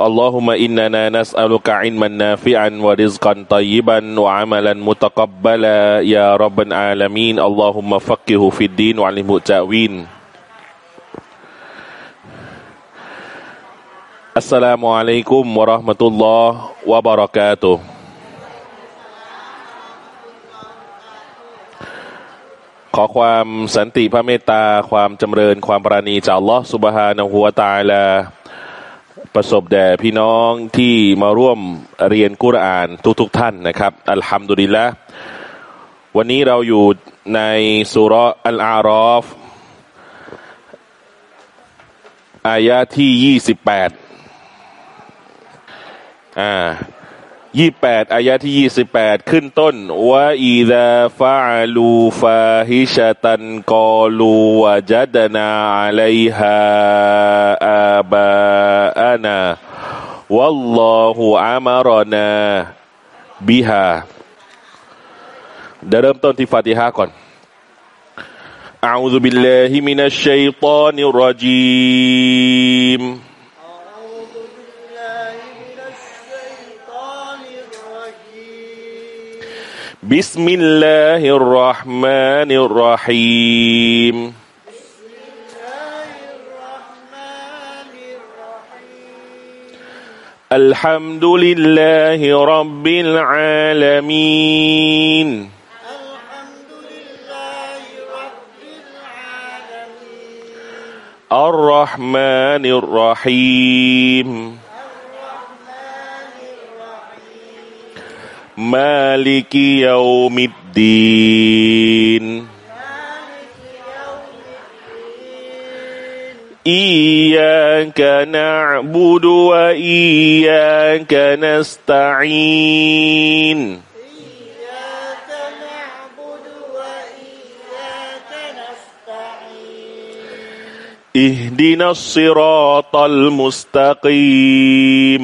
اللهم إننا نسألك علما نافعا ورزقا طيبا وعملا متقبلا يا رب العالمين اللهم فقه في الدين وعلمه التأويل السلام عليكم ورحمة الله وبركاته ขอความสันติพระเมตตาความจำเริญความปราณีจากอัลลอฮ์สุบฮานะฮูวะตาลา ประสบแด่พี่น้องที่มาร่วมเรียนกุรอานทุกๆทท่านนะครับ อัลฮัมดุลิลละวันนี้เราอยู่ในสุรอัลอารอฟอายะที่ยี่สิบแปดอ่า ยี่แปดอายะที่ยี่สิบแปดขึ้นต้นว่าอีดาฟาลูฟาฮิชะตันกอลูวะจัดนาอะลัยฮาอาบาอานาวัลลอฮุอามารนาบิฮาเดี๋ยวเริ่มต้นที่ฟาติฮะก่อน أعوذ بالله من الشيطان الرجيم بسم الله الرحمن الرحيم الله الرحمن الرحيم الحمد لله رب العالمين الرحمن الرحيم มาลิกิยามิดดีนอียากันนะบูดวะอียากันนัสตัยนอิฮดีนัสซิรอตัลมุสตะกีม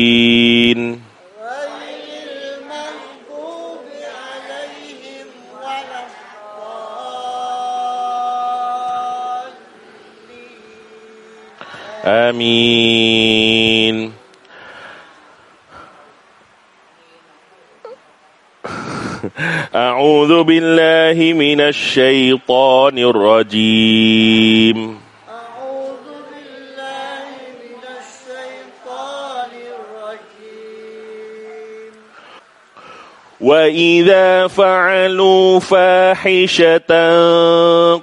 آمين أعوذ بالله من الشيطان الرجيم. واذا فعلوا فاحشه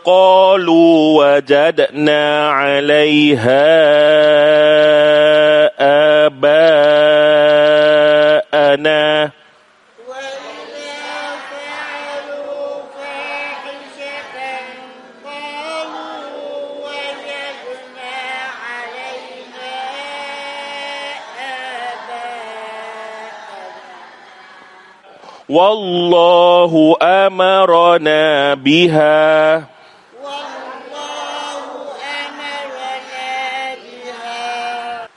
قالوا وجدنا عليها اباءنا والله أمرنا بها. والله أمرنا بها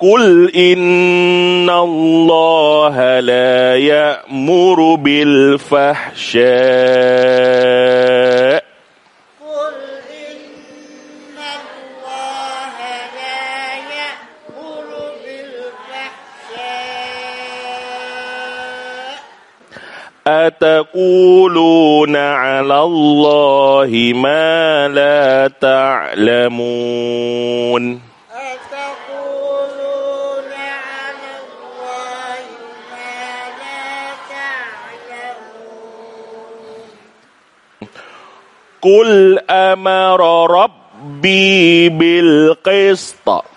قل إن الله لا يأمر بالفحشاء. أتقولون على الله ما لا تعلمون؟ قل أمر ربي بالقسط.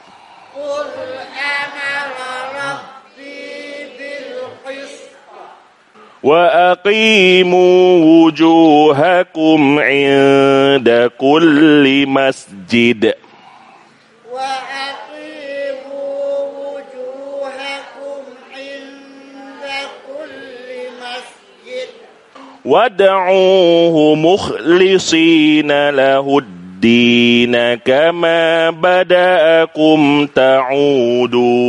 وأقيموا وجوهكم عند كل مسجد. وأقيموا وجوهكم عند كل مسجد وادعوه مخلصين له الدين كما بدأكم تعودون.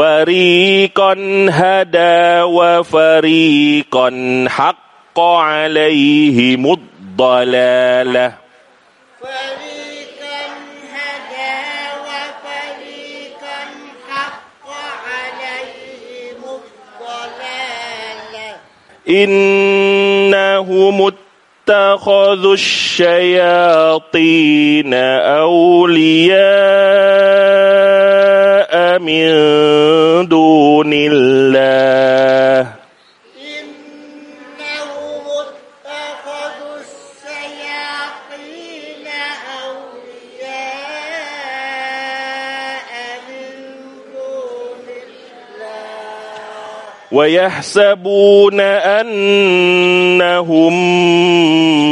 فريقا هدى وفريقا حق عليهم الضلاله فريقا هدى وفريقا حق عليهم الضلالة إنهم اتخذوا الشياطين أولياء من دون الله. اتخذوا الشياطين أولياء من دون الله. ويحسبون أنهم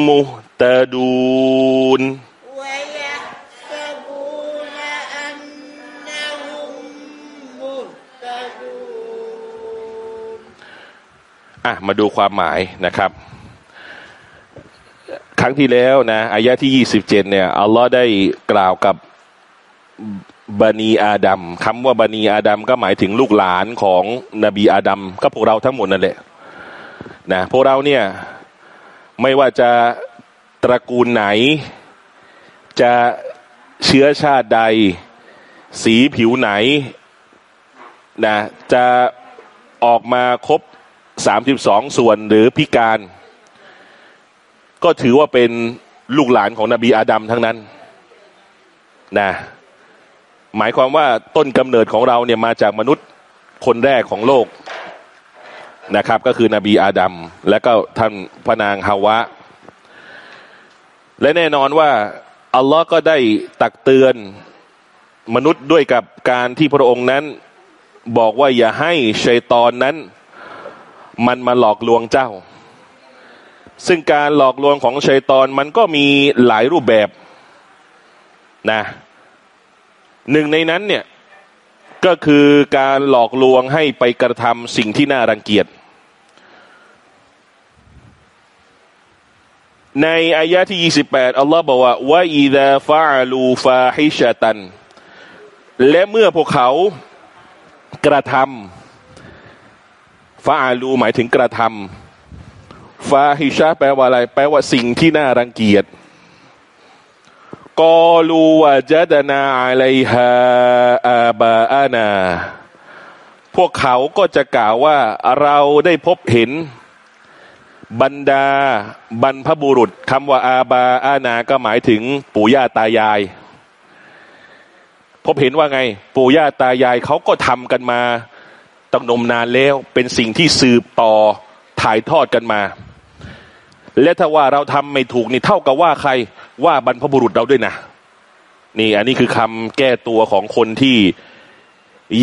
مهتدون. มาดูความหมายนะครับ ครั้งที่แล้วนะอายะที่ยี่สิบเจ็ดเนี่ยอัลลอฮ์ได้กล่าวกับบันีอาดัมคำว่าบันีอาดัมก็หมายถึงลูกหลานของนบีอาดัมก็พวกเราทั้งหมดนั่นแหละนะพวกเราเนี่ยไม่ว่าจะตระกูลไหน จะเชื้อชาติใด สีผิวไหนนะจะออกมาครบ สามสิบสองส่วนหรือพิการ ก็ถือว่าเป็นลูกหลานของนบีอาดัมทั้งนั้นนะหมายความว่าต้นกำเนิดของเราเนี่ยมาจากมนุษย์คนแรกของโลกนะครับ ก็คือนบีอาดัมและก็ท่านพระนางฮาวะ และแน่นอนว่าอัลลอฮ์ก็ได้ตักเตือนมนุษย์ด้วยกับการที่พระองค์นั้น บอกว่าอย่าให้ชัยตอนนั้น มันมาหลอกลวงเจ้า ซึ่งการหลอกลวงของชัยตอนมันก็มีหลายรูปแบบนะหนึ่งในนั้นเนี่ยก็คือการหลอกลวงให้ไปกระทำสิ่งที่น่ารังเกียจ ในอายะที่ 28 อัลลอฮ์บอกว่าว่าอีดาฟาลูฟาฮิชตัน และเมื่อพวกเขากระทำ ฟาลูหมายถึงกระทำฟาฮิชาแปลว่าอะไร แปลว่าสิ่งที่น่ารังเกียจกอลูวะจัดนาอะลัยฮาอาบาอานา พวกเขาก็จะกล่าวว่าเราได้พบเห็น บรรดาบรรพบุรุษคำว่าอาบาอานา ก็หมายถึงปู่ย่าตายาย พบเห็นว่าไง ปู่ย่าตายายเขาก็ทำกันมา ตั้งนมนานแล้วเป็นสิ่งที่สืบต่อถ่ายทอดกันมา และถ้าว่าเราทำไม่ถูกนี่เท่ากับว่าใครว่าบรรพบุรุษเราด้วยนะ นี่อันนี้คือคำแก้ตัวของคนที่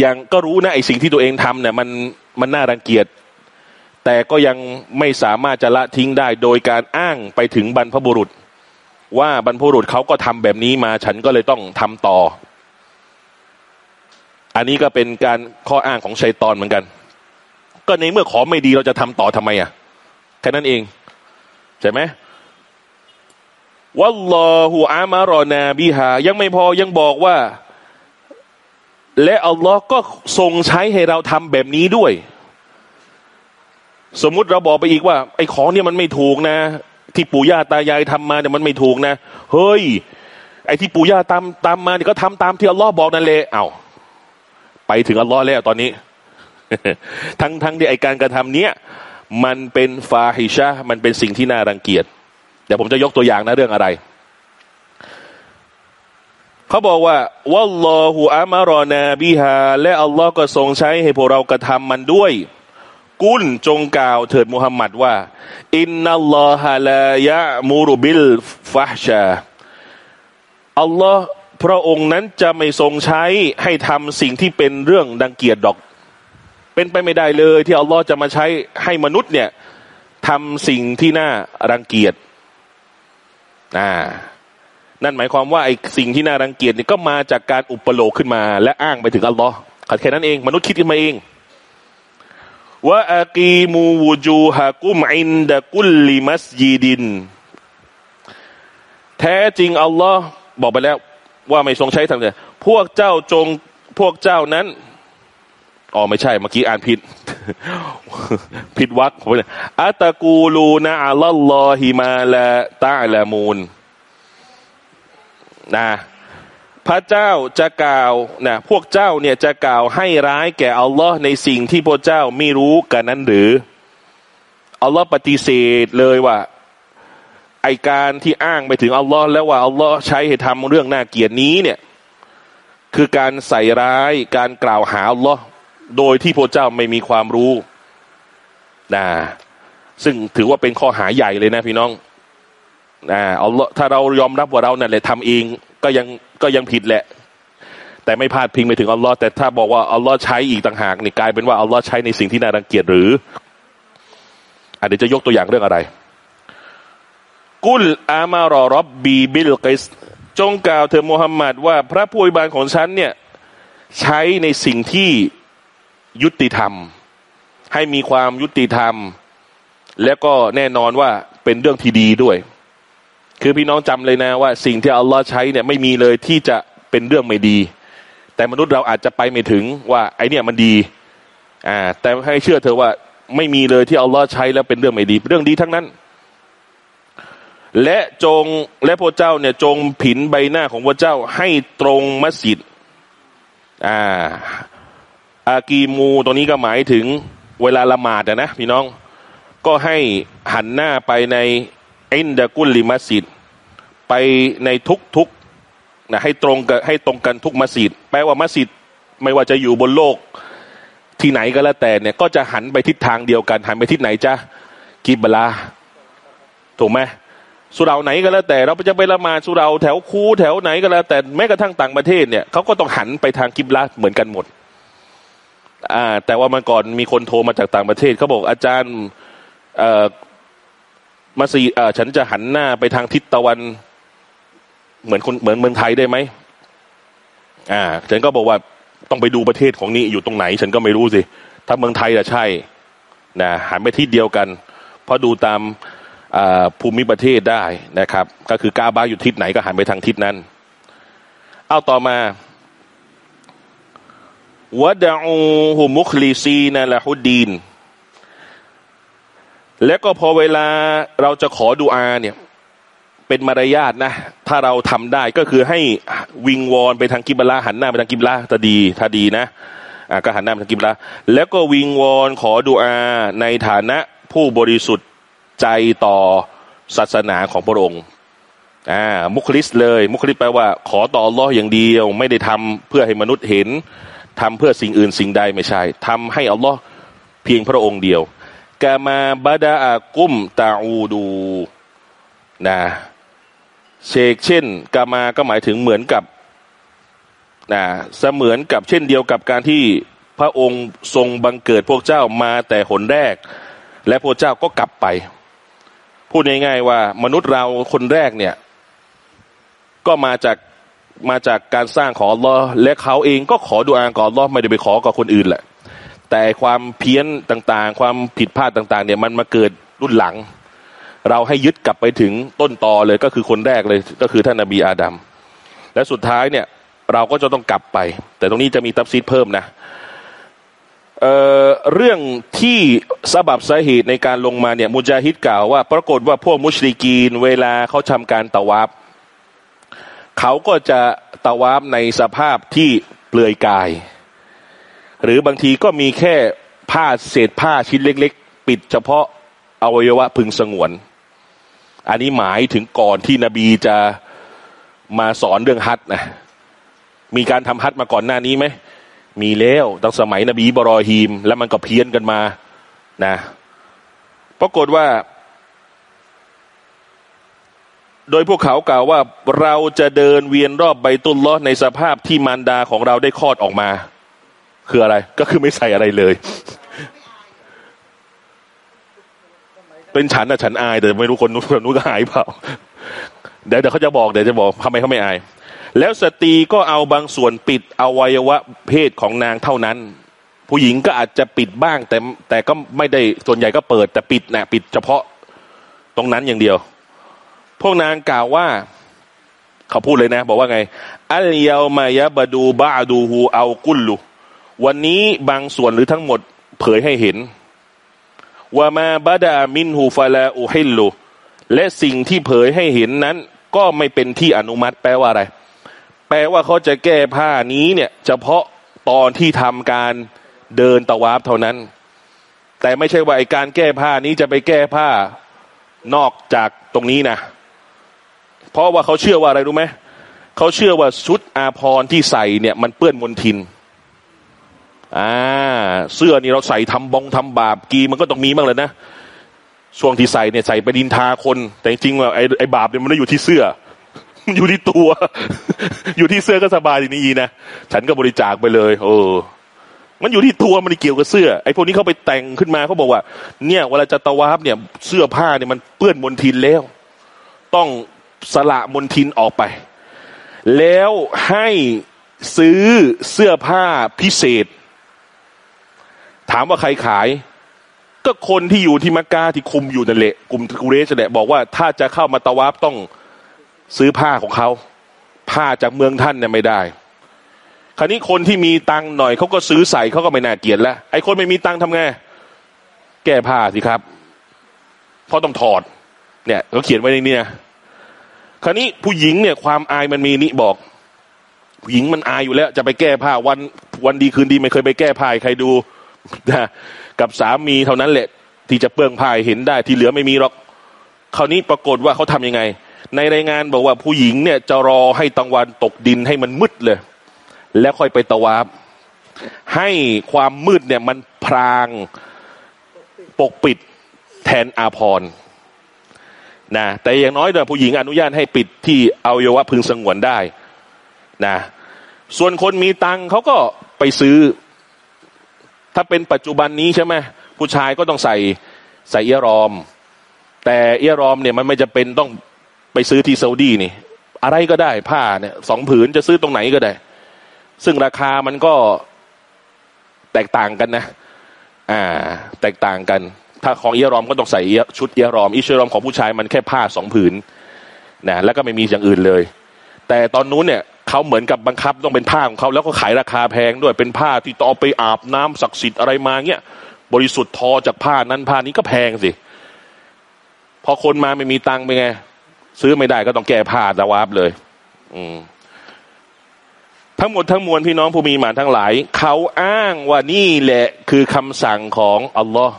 ยังก็รู้นะไอสิ่งที่ตัวเองทำเนี่ยมันมันน่ารังเกียจแต่ก็ยังไม่สามารถจะละทิ้งได้ โดยการอ้างไปถึงบรรพบุรุษ ว่าบรรพบุรุษเขาก็ทำแบบนี้มา ฉันก็เลยต้องทำต่อ อันนี้ก็เป็นการข้ออ้างของชัยตอนเหมือนกัน ก็ในเมื่อขอไม่ดีเราจะทำต่อทำไมอะแค่นั้นเองใช่ไหมวัลลอฮุอามารอนาบิฮายังไม่พอยังบอกว่า และอัลลอฮ์ก็ทรงใช้ให้เราทำแบบนี้ด้วย สมมุติเราบอกไปอีกว่า ไอ้ของเนี่ยมันไม่ถูกนะ ที่ปู่ย่าตายายทำมาเนี่ยมันไม่ถูกนะ เฮ้ย ไอ้ที่ปู่ย่าตามตามมาเนี่ยก็ทำตามที่อัลลอฮ์บอกนั่นเลยเอา้า ไปถึงอัลลอฮ์แล้วตอนนี้ ทั้งทั้งที่ไอการกระทำเนี้ยมันเป็นฟาฮิชะมันเป็นสิ่งที่น่ารังเกียจเดี๋ยวผมจะยกตัวอย่างนะเรื่องอะไรเขาบอกว่าวัลลอฮุอามารอนาบิฮาและอัลลอฮ์ก็ทรงใช้ให้พวกเรากระทำมันด้วย กุลจงกล่าวเถิดมุฮัมมัดว่า อินนัลลอฮะลายะมูรุบิลฟาชาอัลลอฮ์ พระองค์นั้นจะไม่ทรงใช้ให้ทำสิ่งที่เป็นเรื่องดังเกียรติดอก เป็นไปไม่ได้เลย ที่อัลลอฮ์จะมาใช้ให้มนุษย์เนี่ยทำสิ่งที่น่ารังเกียจอ่านั่นหมายความว่าไอ้สิ่งที่น่ารังเกียจนี่ก็มาจากการอุปโลกขึ้นมา และอ้างไปถึงอัลลอฮ์แค่นั้นเอง มนุษย์คิดขึ้นมาเองว่าอากีมูวูจูฮะกุมอินดะกุลลิมัสยีดิน แท้จริงอัลลอฮ์บอกไปแล้ว ว่าไม่ทรงใช้ทางเดียพวกเจ้าจงพวกเจ้านั้นอ๋อไม่ใช่เมื่อกี้อ่านผิด ผิดวักผมเลยอัตะกูลูนะอัลลอฮิมาละตาละมูนนะพระเจ้าจะกล่าวนะพวกเจ้าเนี่ยจะกล่าวให้ร้ายแก่อัลลอฮ์ในสิ่งที่พวกเจ้าไม่รู้กันนั้นหรืออัลลอฮ์ปฏิเสธเลยว่า ไอการที่อ้างไปถึงอัลลอฮ์แล้วว่าอัลลอฮ์ใช้ให้ทำเรื่องน่าเกียดนี้เนี่ย คือการใส่ร้ายการกล่าวหาอัลลอฮ์โดยที่พระเจ้าไม่มีความรู้นะซึ่งถือว่าเป็นข้อหาใหญ่เลยนะพี่น้องอ่าอัลลอฮ์ถ้าเรายอมรับว่าเราเนี่ยแหละทำเองก็ยังก็ยังผิดแหละ แต่ไม่พลาดพิงไปถึงอัลลอฮ์แต่ถ้าบอกว่าอัลลอฮ์ใช้อีกต่างหากนี่กลายเป็นว่าอัลลอฮ์ใช้ในสิ่งที่น่ารังเกียจหรืออันนี้จะยกตัวอย่างเรื่องอะไร กุลอามารอรับบีบิลกิสจงกล่าวเธอมูฮัมหมัดว่าพระผู้อวยบานของฉันเนี่ยใช้ในสิ่งที่ยุติธรรม ให้มีความยุติธรรม แล้วก็แน่นอนว่าเป็นเรื่องที่ดีด้วย คือพี่น้องจำเลยนะว่า สิ่งที่อัลลอฮ์ใช้เนี่ยไม่มีเลยที่จะเป็นเรื่องไม่ดี แต่มนุษย์เราอาจจะไปไม่ถึงว่า ไอเนี่ยมันดีอ่าแต่ให้เชื่อเธอว่าไม่มีเลยที่อัลลอฮ์ใช้แล้วเป็นเรื่องไม่ดี เรื่องดีทั้งนั้น และจงและพระเจ้าเนี่ยจงผินใบหน้าของพระเจ้าให้ตรงมัสยิดอ่าอากีมูตรงนี้ก็หมายถึงเวลาละหมาดนะพี่น้อง ก็ให้หันหน้าไปในอินดะกุลลิมัสยิดไปในทุกทุกนะให้ตรงกับให้ตรงกันทุกมัสยิดแปลว่ามัสยิดไม่ว่าจะอยู่บนโลก ที่ไหนก็แล้วแต่เนี่ยก็จะหันไปทิศทางเดียวกัน หันไปทิศไหนจ้ะกิบลาถูกไหม สุราไหนก็แล้วแต่เราจะไปละมาสุราแถวคูแถวไหนก็แล้ว แต่แม้กระทั่งต่างประเทศเนี่ยเขาก็ต้องหันไปทางกิบลาเหมือนกันหมด อ่า แต่ว่ามันก่อนมีคนโทรมาจากต่างประเทศเขาบอกอาจารย์เอ่อมัสยิดอ่าฉันจะหันหน้าไปทางทิศตะวัน เหมือนคนเหมือนเมืองไทยได้ไหมอ่า ฉันก็บอกว่าต้องไปดูประเทศของนี้อยู่ตรงไหน ฉันก็ไม่รู้สิ ถ้าเมืองไทยอะใช่นะหันไปทิศเดียวกันเพราะดูตาม ภูมิประเทศได้นะครับ ก็คือกาบาอยู่ทิศไหนก็หันไปทางทิศนั้น เอาต่อมาวะดะอูฮุมุคลีซีนะละฮุดดีน แล้วก็พอเวลาเราจะขอดูอาเนี่ยเป็นมารยาทนะ ถ้าเราทำได้ก็คือให้วิงวอนไปทางกิบลาหันหน้าไปทางกิบลาถ้าดีถ้าดีนะอ่าก็หันหน้าไปทางกิบลาแล้วก็วิงวอนขอดูอาในฐานะผู้บริสุทธิ์ ใจต่อศาสนาของพระองค์อ่ามุคลิสเลย มุคลิสแปลว่า ขอต่อรออย่างเดียว ไม่ได้ทำเพื่อให้มนุษย์เห็นทำเพื่อสิ่งอื่นสิ่งใดไม่ใช่ทำให้อัลลอฮ์เพียงพระองค์เดียวกามาบาดาอากุมตาอูดูนะเชกเช่นกามาก็หมายถึงเหมือนกับนะเสมือนกับเช่นเดียวกับการที่พระองค์ทรงบังเกิดพวกเจ้ามาแต่หนแรก และพวกเจ้าก็กลับไป พูดง่ายๆว่ามนุษย์เราคนแรกเนี่ย ก็มาจากมาจากการสร้างของอัลลอฮ์และเขาเองก็ขอดูอาก่อนอัลลอฮ์ไม่ได้ไปขอกับคนอื่นแหละ แต่ความเพี้ยนต่างๆ ความผิดพลาดต่าง ๆ เนี่ย มันมาเกิดรุ่นหลัง เราให้ยึดกลับไปถึงต้นตอเลยก็คือคนแรกเลยก็คือท่านนบีอาดัมและสุดท้ายเนี่ย เราก็จะต้องกลับไป แต่ตรงนี้จะมีตับซีดเพิ่มนะ เเรื่องที่สบับสาเหตุในการลงมาเนี่ยมุจาฮิดกล่าวว่า ปรากฏว่าพวกมุชลิกีนเวลาเขาทำการตะวับเขาก็จะตะวับในสภาพที่เปลือยกาย หรือบางทีก็มีแค่ผ้าเศษผ้าชิ้นเล็ก ๆ ปิดเฉพาะอวัยวะพึงสงวน อันนี้หมายถึงก่อนที่นบีจะมาสอนเรื่องฮัทนะมีการทำฮัทมาก่อนหน้านี้ไหม มีแล้วตั้งสมัยนบีบรอฮีม แล้วมันก็เพี้ยนกันมานะปรากฏว่า โดยพวกเขากล่าวว่าเราจะเดินเวียนรอบใบตุลล้อในสภาพที่มารดาของเราได้คลอดออกมา คืออะไร ก็คือไม่ใส่อะไรเลย เป็นฉันนะฉันอาย แต่ไม่รู้คนนู้นคนนู้นก็อายเปล่า เดี๋ยวเดี๋ยวเขาจะบอกเดี๋ยวจะบอกทำไมเขาไม่อาย แล้วสตรีก็เอาบางส่วนปิดอวัยวะเพศของนางเท่านั้น ผู้หญิงก็อาจจะปิดบ้าง แต่แต่ก็ไม่ได้ส่วนใหญ่ก็เปิด แต่ปิดนะปิดเฉพาะตรงนั้นอย่างเดียว พวกนางกล่าวว่า เขาพูดเลยนะ บอกว่าไง อัลยามายะบดูบาดูฮูเอากุลลุวันนี้บางส่วนหรือทั้งหมดเผยให้เห็นว่ามาบาดามินฮูฟาลาอุฮิลลุและสิ่งที่เผยให้เห็นนั้น ก็ไม่เป็นที่อนุมัติแปลว่าอะไร แปลว่าเขาจะแก้ผ้านี้เนี่ย เฉพาะตอนที่ทำการเดินตะวาบเท่านั้น แต่ไม่ใช่ว่าไอการแก้ผ้านี้จะไปแก้ผ้านอกจากตรงนี้นะเพราะว่าเขาเชื่อว่าอะไรรู้ไหมเขาเชื่อว่าชุดอาภรที่ใส่เนี่ยมันเปื้อนมลทินอ่าเสื้อนี่เราใส่ทำบงทำบาปกีมันก็ต้องมีบ้างเลยนะช่วงที่ใส่เนี่ยใส่ไปดินทาคน แต่จริงๆว่าไอ้ไอ้บาปเนี่ยมันไม่อยู่ที่เสื้อ อยู่ที่ตัว อยู่ที่เสื้อก็สบายทีนี้นะฉันก็บริจาคไปเลยเออมันอยู่ที่ตัวมันไม่เกี่ยวกับเสื้อไอ้พวกนี้เขาไปแต่งขึ้นมาเขาบอกว่า เนี่ยเวลาจะตะวาบเนี่ย เสื้อผ้าเนี่ยมันเปื้อนมลทินแล้ว ต้องสละมลทินออกไป แล้วให้ซื้อเสื้อผ้าพิเศษ ถามว่าใครขาย ก็คนที่อยู่ที่มักกะที่คุมอยู่นั่นแหละกลุ่มกุเรชแหละบอกว่าถ้าจะเข้ามาตะวับต้อง ซื้อผ้าของเขา ผ้าจากเมืองท่านเนี่ยไม่ได้ คราวนี้คนที่มีตังหน่อยเขาก็ซื้อใส่เขาก็ไม่น่าเกลียดแล้วไอ้คนไม่มีตังทำไงแก้ผ้าสิครับเพราะต้องถอด เนี่ยเขาเขียนไว้ในนี้นะคราวนี้ผู้หญิงเนี่ยความอายมันมีนี่บอก ผู้หญิงมันอายอยู่แล้ว จะไปแก้ผ้าวันวันดีคืนดีไม่เคยไปแก้ผ้าใครดูนะกับสามีเท่านั้นแหละ ที่จะเปลืองผ้าเห็นได้ที่เหลือไม่มีหรอกคราวนี้ปรากฏว่าเขาทํำยังไง ในรายงานบอกว่าผู้หญิงเนี่ยจะรอให้ตะวันตกดินให้มันมืดเลย แล้วค่อยไปตะวาบให้ความมืดเนี่ยมันพรางปกปิดแทนอาพรนะแต่อย่างน้อยเดี๋ยผู้หญิงอนุญาตให้ปิดที่อาโยวะพึงสงวนได้นะส่วนคนมีตังเขาก็ไปซื้อ ถ้าเป็นปัจจุบันนี้ใช่ไหมผู้ชายก็ต้องใส่ใส่เอียรอม แต่เอียรอมเนี่ยมันไม่จะเป็นต้อง ไปซื้อที่ซาอุดีนี่ อะไรก็ได้ผ้าเนี่ยสองผืนจะซื้อตรงไหนก็ได้ ซึ่งราคามันก็แตกต่างกันนะ อ่า แตกต่างกัน ถ้าของเอียรอมก็ต้องใส่ชุดเอียรอมอิเชรอมของผู้ชายมันแค่ผ้าสองผืนนะแล้วก็ไม่มีอย่างอื่นเลย แต่ตอนนู้นเนี่ยเขาเหมือนกับบังคับต้องเป็นผ้าของเขาแล้วก็ขายราคาแพงด้วยเป็นผ้าที่ต่อไปอาบน้ำศักดิ์สิทธิ์อะไรมาเงี้ยบริสุทธิ์ทอจากผ้านั้นผ้านี้ก็แพงสิ พอคนมาไม่มีตังค์ไปไง ซื้อไม่ได้ก็ต้องแก้ผ้าตะวาบเลย อืมทั้งหมดทั้งมวลพี่น้องผู้มีหมานทั้งหลาย เขาอ้างว่านี่แหละคือคำสั่งของอัลลอฮ์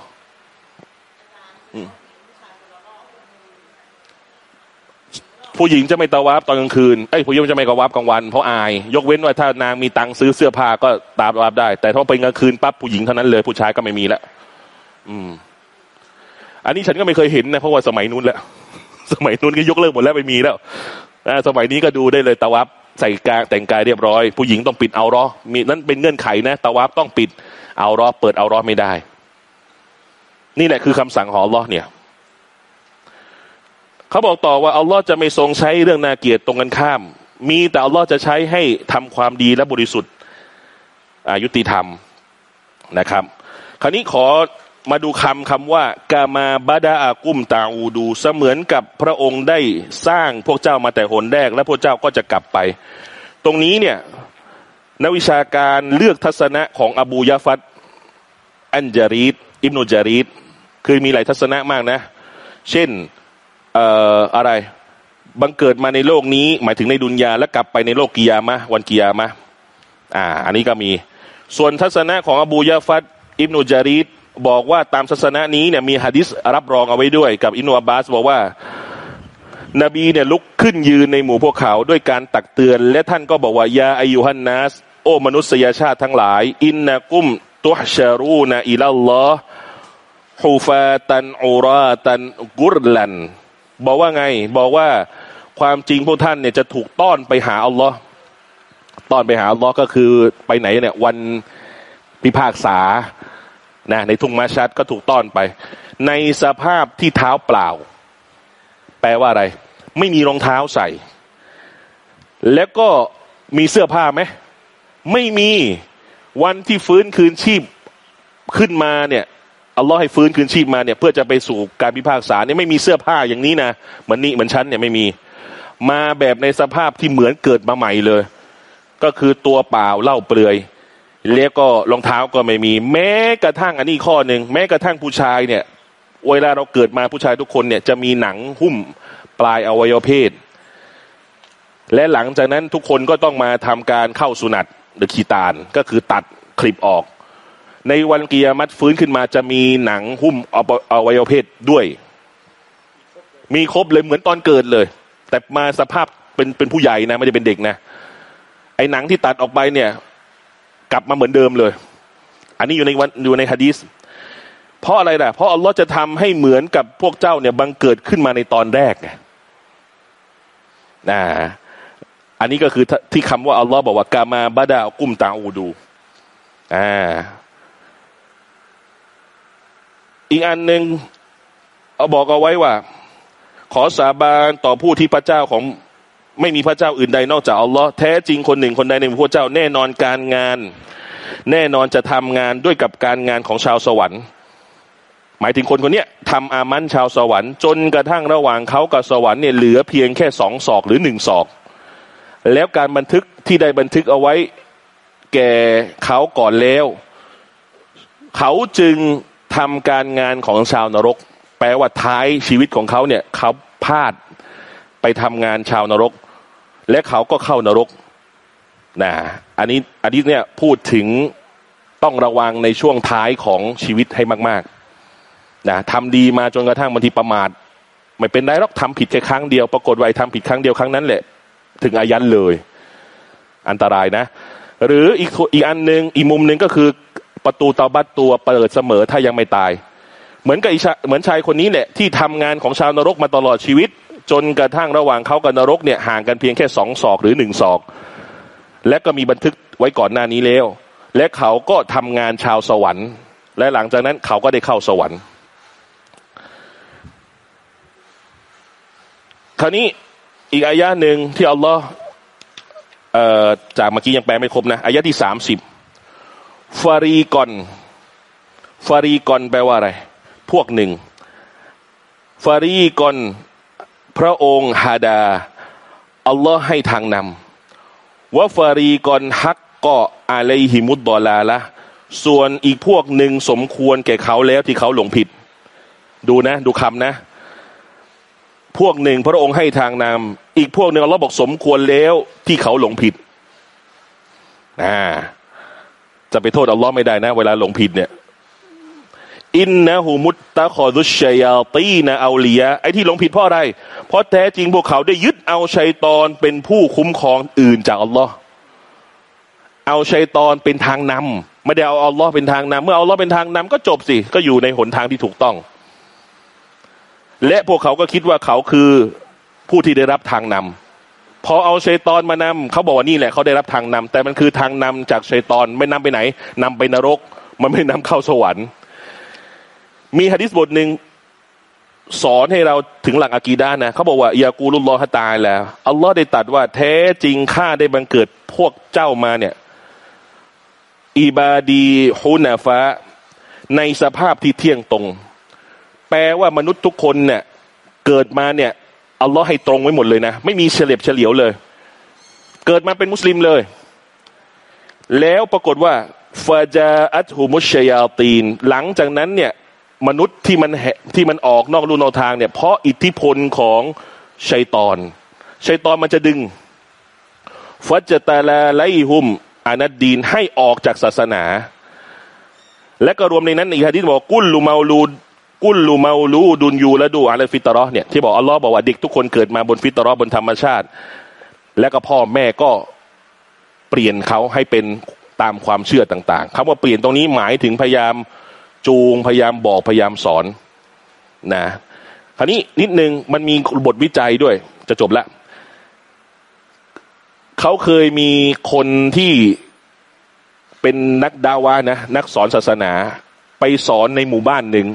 ผู้หญิงจะไม่ตะวับตอนกลางคืนไอ้ผู้หญิงจะไม่ตะวับกลางวัน เพราะอาย ยกเว้นว่าถ้านางมีตังค์ซื้อเสื้อผ้าก็ตามตะวับได้ แต่ถ้าเป็นกลางคืนปั๊บผู้หญิงเท่านั้นเลย ผู้ชายก็ไม่มีละอืม อันนี้ฉันก็ไม่เคยเห็นนะเพราะว่าสมัยนู้นแหละ สมัยนู้นก็ยกเลิกหมดแล้วไม่มีแล้วสมัยนี้ก็ดูได้เลยตะวับใส่กาแต่งกายเรียบร้อย ผู้หญิงต้องปิดเอารอมีนั่นเป็นเงื่อนไขนะตะวับต้องปิดเอารอเปิดเอารอไม่ได้ นี่แหละคือคำสั่งของอัลลอฮ์เนี่ยเขาบอกต่อว่าอัลลอฮ์จะไม่ทรงใช้เรื่องนาเกียรติตรงกันข้าม มีแต่อัลลอฮ์จะใช้ให้ทำความดีและบริสุทธิ์อายุติธรรมนะครับ คราวนี้ขอ มาดูคำคำว่ากามาบาดาอากุมตาอูดู เสมือนกับพระองค์ได้สร้างพวกเจ้ามาแต่หนแรก และพวกเจ้าก็จะกลับไป ตรงนี้เนี่ยนักวิชาการเลือกทัศนะของอบูยาฟัตอันจารีดอิบนุจารีดคือมีหลายทัศนะมากนะ เช่นเอ่ออะไรบังเกิดมาในโลกนี้ หมายถึงในดุนยาแล้วกลับไปในโลกกิยามะวันกิยามะอ่า อันนี้ก็มี ส่วนทัศนะของอบูยาฟัตอิบนุจารีด บอกว่าตามศาสนานี้เนี่ยมีฮะดิษรับรองเอาไว้ด้วย กับอินวาบาสบอกว่า นบีเนี่ยลุกขึ้นยืนในหมู่พวกเขาด้วยการตักเตือน และท่านก็บอกว่ายาอายุฮันนัสโอ้มนุษยชาติทั้งหลาย อินนะกุมตุฮชารูนะอิลัลลอฮ์ฮูฟาตันอูราตันกุรลัน บอกว่าไง บอกว่าความจริงพวกท่านเนี่ยจะถูกต้อนไปหาอัลลอฮ์ต้อนไปหาอัลลอฮ์ก็คือไปไหนเนี่ยวันพิพากษา นะในทุ่งมาชัดก็ถูกต้อนไป ในสภาพที่เท้าเปล่า แปลว่าอะไร ไม่มีรองเท้าใส่ แล้วก็มีเสื้อผ้าไหมไม่มีวันที่ฟื้นคืนชีพขึ้นมาเนี่ยอัลลอฮ์ให้ฟื้นคืนชีพมาเนี่ย เพื่อจะไปสู่การพิพากษาเนี่ยไม่มีเสื้อผ้าอย่างนี้นะเหมือนนี่เหมือนฉันเนี่ยไม่มี มาแบบในสภาพที่เหมือนเกิดมาใหม่เลย ก็คือตัวเปล่าเล่าเปลือย แล้วก็รองเท้าก็ไม่มี แม้กระทั่งอันนี้ข้อหนึ่งแม้กระทั่งผู้ชายเนี่ยเวลาเราเกิดมาผู้ชายทุกคนเนี่ยจะมีหนังหุ้มปลายอวัยวะเพศ และหลังจากนั้นทุกคนก็ต้องมาทำการเข้าสุนัตหรือขีตานก็คือตัดคลิปออก ในวันกิยามัตฟื้นขึ้นมาจะมีหนังหุ้มอวัยวะเพศด้วย มีครบเลยเหมือนตอนเกิดเลย แต่มาสภาพเป็นเป็นผู้ใหญ่นะไม่ได้เป็นเด็กนะไอ้หนังที่ตัดออกไปเนี่ย กลับมาเหมือนเดิมเลย อันนี้อยู่ในวันอยู่ในฮะดีสเพราะอะไรล่ะ เพราะอัลลอฮ์จะทำให้เหมือนกับพวกเจ้าเนี่ยบังเกิดขึ้นมาในตอนแรกไงนะอันนี้ก็คือที่คำว่าอัลลอฮ์บอกว่ากามาบาดากุมตาอูดูอ่าอีกอันหนึ่งเอาบอกเอาไว้ว่า ขอสาบานต่อผู้ที่พระเจ้าของ ไม่มีพระเจ้าอื่นใดนอกจากอัลลอฮ์แท้จริงคนหนึ่งคนใดในพระเจ้าแน่นอนการงาน แน่นอนจะทำงานด้วยกับการงานของชาวสวรรค์ หมายถึงคนคนนี้ทำอามันชาวสวรรค์ จนกระทั่งระหว่างเขากับสวรรค์เนี่ยเหลือเพียงแค่สองศอกหรือหนึ่งศอก แล้วการบันทึกที่ได้บันทึกเอาไว้แก่เขาก่อนแล้ว เขาจึงทำการงานของชาวนรก แปลว่าท้ายชีวิตของเขาเนี่ยเขาพลาดไปทำงานชาวนรก และเขาก็เข้านรกนะอันนี้อันนี้เนี่ยพูดถึงต้องระวังในช่วงท้ายของชีวิตให้มากๆนะทำดีมาจนกระทั่งบางทีประมาท ไม่เป็นไรหรอกทำผิดแค่ครั้งเดียว ปรากฏว่าทำผิดครั้งเดียวครั้งนั้นแหละ ถึงอายันเลย อันตรายนะ หรืออีกอีกอันหนึ่งอีกมุมหนึ่งก็คือประตูเตาบัตตัวเปิดเสมอถ้ายังไม่ตาย เหมือนกับเหมือนชายคนนี้แหละที่ทำงานของชาวนรกมาตลอดชีวิต จนกระทั่งระหว่างเขากับนรกเนี่ยห่างกันเพียงแค่สองศอกหรือหนึ่งศอก และก็มีบันทึกไว้ก่อนหน้านี้แล้ว และเขาก็ทำงานชาวสวรรค์ และหลังจากนั้นเขาก็ได้เข้าสวรรค์คราวนี้อีกอายะหนึ่งที่อัลลอฮ์จากเมื่อกี้ยังแปลไม่ครบนะอายะที่สามสิบฟารีกอนฟารีกอนแปลว่าอะไร พวกหนึ่งฟารีกอน พระองค์ฮาดา อัลลอฮ์ให้ทางนำวะฟารีกอนฮักก็อาเลหิมุดดอลาละส่วนอีกพวกหนึ่งสมควรแก่เขาแล้วที่เขาหลงผิด ดูนะ ดูคำนะ พวกหนึ่งพระองค์ให้ทางนำอีกพวกหนึ่งอัลลอฮ์บอกสมควรแล้วที่เขาหลงผิดนะจะไปโทษอัลลอฮ์ไม่ได้นะ เวลาหลงผิดเนี่ย อินนะฮูมุตตะคอรุชยาตีนะเอาเลียไอ้ที่ลงผิดเพราะอะไร เพราะแท้จริงพวกเขาได้ยึดเอาชัยตอนเป็นผู้คุ้มครองอื่นจากอัลลอฮ์เอาชัยตอนเป็นทางนำไม่ได้เอาอัลลอฮ์เป็นทางนำเมื่ออัลลอฮ์เป็นทางนำก็จบสิ ก็อยู่ในหนทางที่ถูกต้อง และพวกเขาก็คิดว่าเขาคือผู้ที่ได้รับทางนำพอเอาชัยตอนมานำเขาบอกว่านี่แหละเขาได้รับทางนำแต่มันคือทางนำจากชัยตอนไม่นำไปไหนนำไปนรก มันไม่นำเข้าสวรรค์ มีฮะดิษบทหนึ่งสอนให้เราถึงหลักอากีดานะเขาบอกว่ายากูลุลลอฮตายแล้วอัลลอฮ์ได้ตัดว่า แท้จริงข้าได้บังเกิดพวกเจ้ามาเนี่ยอิบาดีฮุนาฟะในสภาพที่เที่ยงตรง แปลว่ามนุษย์ทุกคนเนี่ย เกิดมาเนี่ยอัลลอฮ์ให้ตรงไว้หมดเลยนะ ไม่มีเฉลียบเฉลียวเลย เกิดมาเป็นมุสลิมเลย แล้วปรากฏว่าฟาจาอัตฮุมุชยาตีน หลังจากนั้นเนี่ย มนุษย์ที่มันที่มันออกนอกรูนอกทางเนี่ยเพราะอิทธิพลของชัยตอน ชัยตอนมันจะดึง ฟัจตาลาไลฮุมอานัดดีนให้ออกจากศาสนา และก็รวมในนั้นอีกฮะที่บอกกุลลูมาลูกุลลูมาลูดุนยูและดูอะไรฟิตรอเนี่ยที่บอกอัลลอฮ์บอกว่าเด็กทุกคนเกิดมาบนฟิตรอบนธรรมชาติ และก็พ่อแม่ก็เปลี่ยนเขาให้เป็นตามความเชื่อต่าง ๆคำว่าเปลี่ยนตรงนี้หมายถึงพยายาม จูงพยายามบอกพยายามสอนนะคราวนี้นิดนึงมันมีบทวิจัยด้วย จะจบละเขาเคยมีคนที่เป็นนักดาวานะนักสอนศาสนา ไปสอนในหมู่บ้านหนึ่ง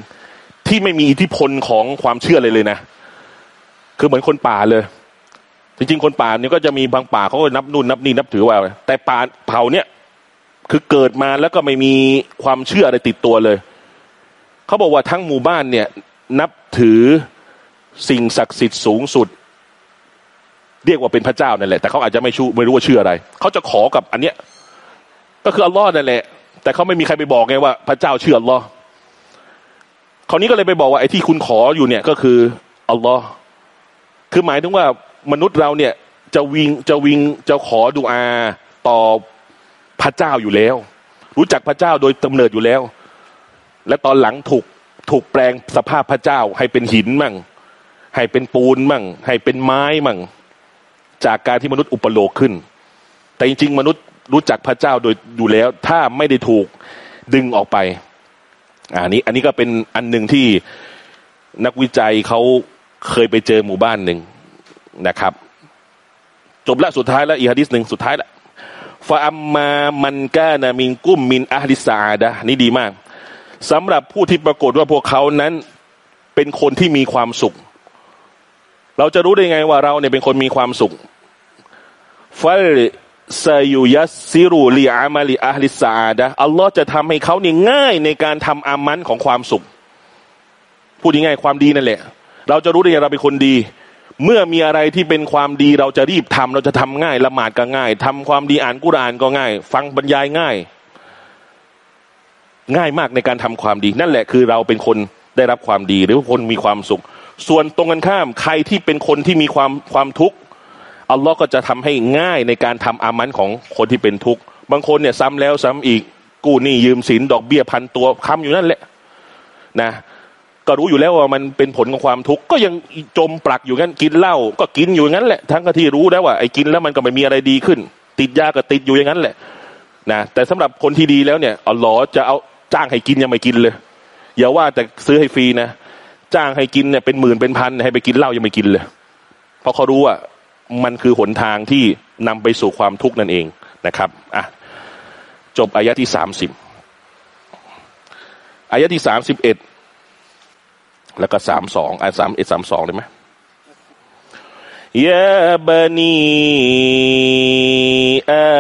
ที่ไม่มีอิทธิพลของความเชื่อเลยเลยนะ คือเหมือนคนป่าเลย จริงๆ คนป่าเนี่ยก็จะมีบางป่าเขาก็นับนู่นนับนี่นับถือว่า แต่ป่าเผาเนี่ย คือเกิดมาแล้วก็ไม่มีความเชื่ออะไรติดตัวเลย เขาบอกว่าทั้งหมู่บ้านเนี่ยนับถือสิ่งศักดิ์สิทธิ์สูงสุด เรียกว่าเป็นพระเจ้านั่นแหละ แต่เขาอาจจะไม่ชูไม่รู้ว่าชื่ออะไร เขาจะขอกับอันเนี้ย ก็คืออัลลอฮ์นั่นแหละ แต่เขาไม่มีใครไปบอกไงว่าพระเจ้าเชื่ออัลลอฮ์คราวนี้ก็เลยไปบอกว่าไอ้ที่คุณขออยู่เนี่ยก็คืออัลลอฮ์คือหมายถึงว่ามนุษย์เราเนี่ย จะวิงจะวิงจะขอดุอาต่อพระเจ้าอยู่แล้ว รู้จักพระเจ้าโดยกำเนิดอยู่แล้ว และตอนหลังถูกถูกแปลงสภาพพระเจ้า ให้เป็นหินมั่ง ให้เป็นปูนมั่ง ให้เป็นไม้มั่ง จากการที่มนุษย์อุปโลกขึ้น แต่จริง ๆ มนุษย์รู้จักพระเจ้าโดยอยู่แล้ว ถ้าไม่ได้ถูกดึงออกไปอันนี้ อันนี้ก็เป็นอันหนึ่งที่นักวิจัยเขาเคยไปเจอหมู่บ้านหนึ่งนะครับ จบละสุดท้ายแล้วอีฮะดิษหนึ่งสุดท้ายละฟาอัมมามันกานามินกุ้มมินอาลิสาดะนี่ดีมาก สำหรับผู้ที่ปรากฏว่าพวกเขานั้นเป็นคนที่มีความสุข เราจะรู้ได้ไงว่าเราเนี่ยเป็นคนมีความสุขฟัลซายุยัสซิรูลีอามาลีอาลิสาดะอัลลอฮ์จะทำให้เขาเนี่ยง่ายในการทำอามันของความสุข พูดง่ายความดีนั่นแหละ เราจะรู้ได้ไงเราเป็นคนดีเมื่อมีอะไรที่เป็นความดีเราจะรีบทำเราจะทำง่ายละหมาดก็ง่ายทำความดีอ่านกุรานก็ง่าย ฟังบรรยายง่าย ง่ายมากในการทำความดี นั่นแหละคือเราเป็นคนได้รับความดี หรือคนมีความสุข ส่วนตรงกันข้ามใครที่เป็นคนที่มีความความทุกข์อัลลอฮ์ก็จะทำให้ง่ายในการทำอามันของคนที่เป็นทุกข์บางคนเนี่ยซ้ำแล้วซ้ำอีกกู้หนี้ยืมสินดอกเบี้ยพันตัวค้ำอยู่นั่นแหละนะก็รู้อยู่แล้วว่ามันเป็นผลของความทุกข์ก็ยังจมปลักอยู่งั้นกินเหล้าก็กินอยู่งั้นแหละ ทั้งที่รู้แล้วว่าไอ้กินแล้วมันก็ไม่มีอะไรดีขึ้น ติดยาก็ติดอยู่อย่างนั้นแหละนะแต่สำหรับคนที่ดีแล้วเนี่ยอัลลอฮ์จะเอา จ้างให้กินยังไม่กินเลย อย่าว่าแต่ซื้อให้ฟรีนะจ้างให้กินเนี่ยเป็นหมื่นเป็นพันให้ไปกินเหล้ายังไม่กินเลย เพราะเขารู้ว่ามันคือหนทางที่นำไปสู่ความทุกข์นั่นเองนะครับอะจบอายะที่สามสิบอายะที่สามสิบเอ็ดแล้วก็สามสองอะสามเอ็ดสามสองได้ไหม ยาบานีอา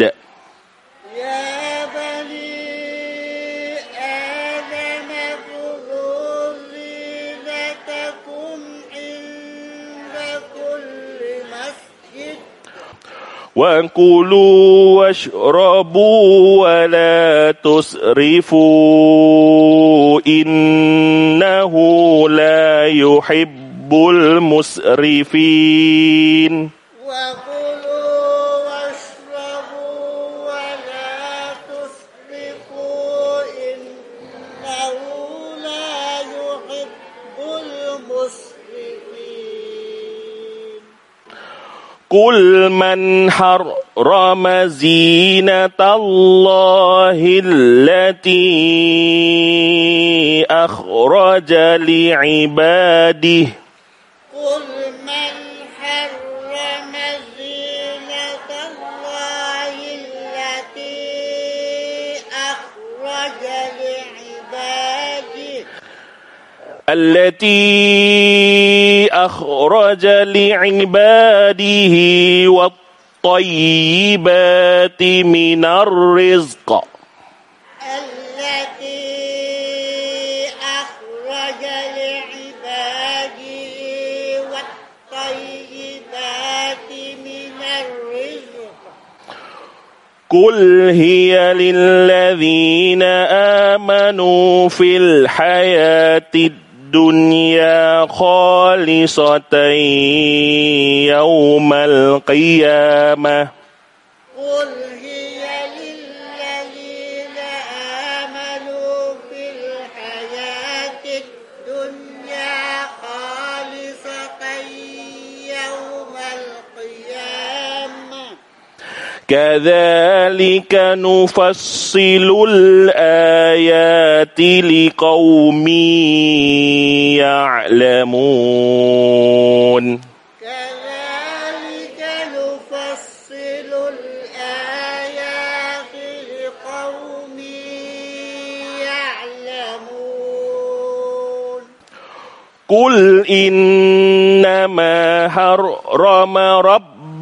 ด وكلوا واشربوا ولا تسرفوا إنه لا يحب المسرفين. قل من حرم زينة الله التي أخرج لعباده التي أخرج لعباده والطيبات من الرزق. التي أخرج لعباده والطيبات من الرزق. قل هي للذين آمنوا في الحياة الدنيا خالصة يوم القيامة كذلك نفصل الآيات لقوم يعلمون. كذلك نفصل الآيات لقوم يعلمون. قل إنما حرم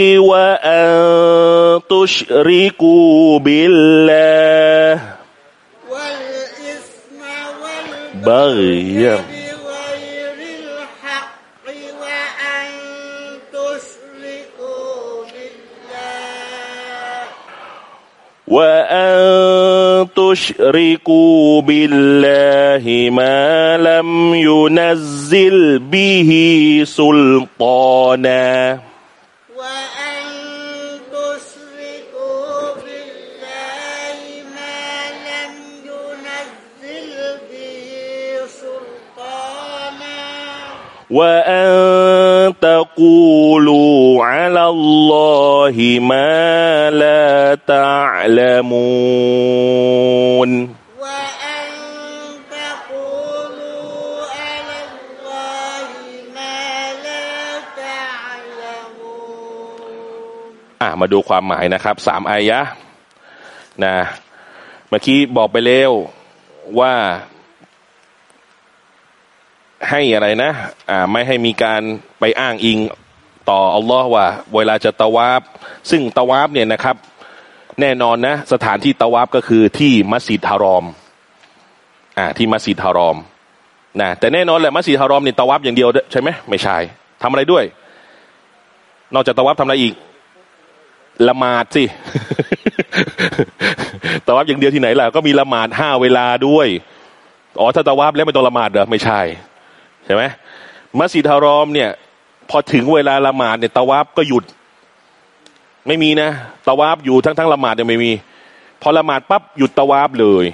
وأن تشركوا بالله. والإثم بغي. والبغي بغير الحق وأن تشركوا بالله. وأن تشركوا بالله ما لم ينزل به سلطانا. وأن تقولوا على الله ما لا تعلمون وأن تقولوا على الله ما لا تعلمون อ่ะมาดูความหมายนะครับสามอายะห์นะเมื่อกี้บอกไปแล้วว่า ให้อะไรนะอ่าไม่ให้มีการไปอ้างอิงต่ออัลลอฮ์ว่า เวลาจะตะวาบซึ่งตะวาบเนี่ยนะครับ แน่นอนนะ สถานที่ตะวาบก็คือที่มัสยิดฮารอมอ่าที่มัสยิดฮารอมนะแต่แน่นอนแหละมัสยิดฮารอมเนี่ยตะวาบอย่างเดียวใช่ไหมไม่ใช่ทำอะไรด้วย นอกจากตะวาบทำอะไรอีกละหมาดสิตะวับอย่างเดียวที่ไหนล่ะ ก็มีละหมาดห้าเวลาด้วย อ๋อถ้าตะวับแล้วไม่ต้องละหมาดเหรอไม่ใช่ ใช่ไหมมัสยิดฮารอมเนี่ย พอถึงเวลาละหมาดเนี่ยตะวับก็หยุด ไม่มีนะตะวับอยู่ทั้งทั้งละหมาดเนี่ยไม่มี พอละหมาดปั๊บหยุดตะวับเลย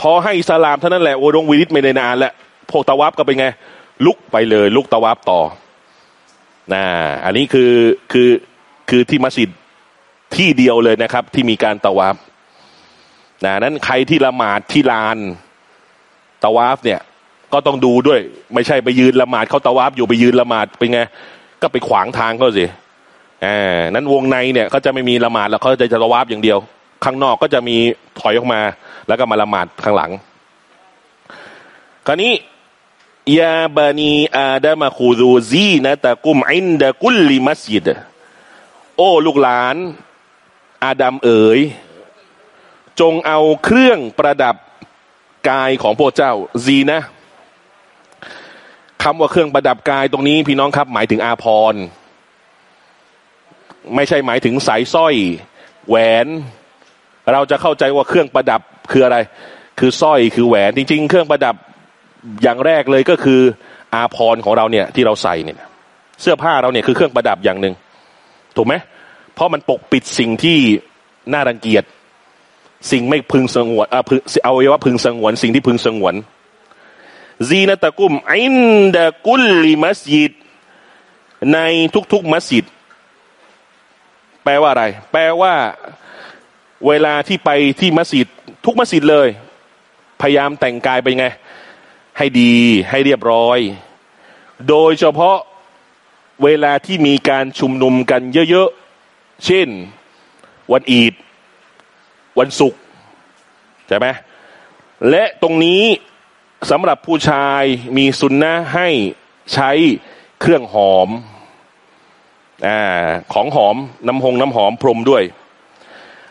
พอให้อิสลามเท่านั้นแหละโอดงวิริตไม่ได้นานแล้วพวกตะวับก็เป็นไง ลุกไปเลย ลุกตะวับต่อนะอันนี้คือคือคือที่มัสยิดที่เดียวเลยนะครับ ที่มีการตะวาฟนะนั้นใครที่ละหมาดที่ลานตะวาฟเนี่ย ก็ต้องดูด้วย ไม่ใช่ไปยืนละหมาดเขาตะวาฟอยู่ไปยืนละหมาดเป็นไง ก็ไปขวางทางเขาสิอ่านั้นวงในเนี่ยเขาจะไม่มีละหมาดแล้วเขาจะจะตะวาฟอย่างเดียว ข้างนอกก็จะมีถอยออกมา แล้วก็มาละหมาดข้างหลัง คราวนี้ยาบานีอาดามาคูดูซีนะตะกุมอินดะกุลลิมัสยิดโอ้ลูกหลาน อาดัมเอ๋ย จงเอาเครื่องประดับกายของพวกเจ้า ซีนะ คำว่าเครื่องประดับกายตรงนี้พี่น้องครับ หมายถึงอาพรไม่ใช่หมายถึงสายสร้อย แหวน เราจะเข้าใจว่าเครื่องประดับคืออะไร คือสร้อยคือแหวนจริง ๆ เครื่องประดับอย่างแรกเลยก็คืออาพรของเราเนี่ยที่เราใส่เนี่ยเสื้อผ้าเราเนี่ยคือเครื่องประดับอย่างหนึ่งถูกไหมเพราะมันปกปิดสิ่งที่น่ารังเกียจ สิ่งไม่พึงสงวนอ่าเอาไว้ว่าพึงสงวน สิ่งที่พึงสงวน ซีนตะกุมอินดะกุลลิมัสยิด ในทุกๆมัสยิด แปลว่าอะไร แปลว่า เวลาที่ไปที่มัสยิด ทุกมัสยิดเลย พยายามแต่งกายไปไง ให้ดีให้เรียบร้อย โดยเฉพาะเวลาที่มีการชุมนุมกันเยอะๆ เช่น วันอีด วันศุกร์ใช่ไหมและตรงนี้ สำหรับผู้ชายมีสุนนะให้ใช้เครื่องหอมอของหอมน้ำหงน้ำหอมพรมด้วย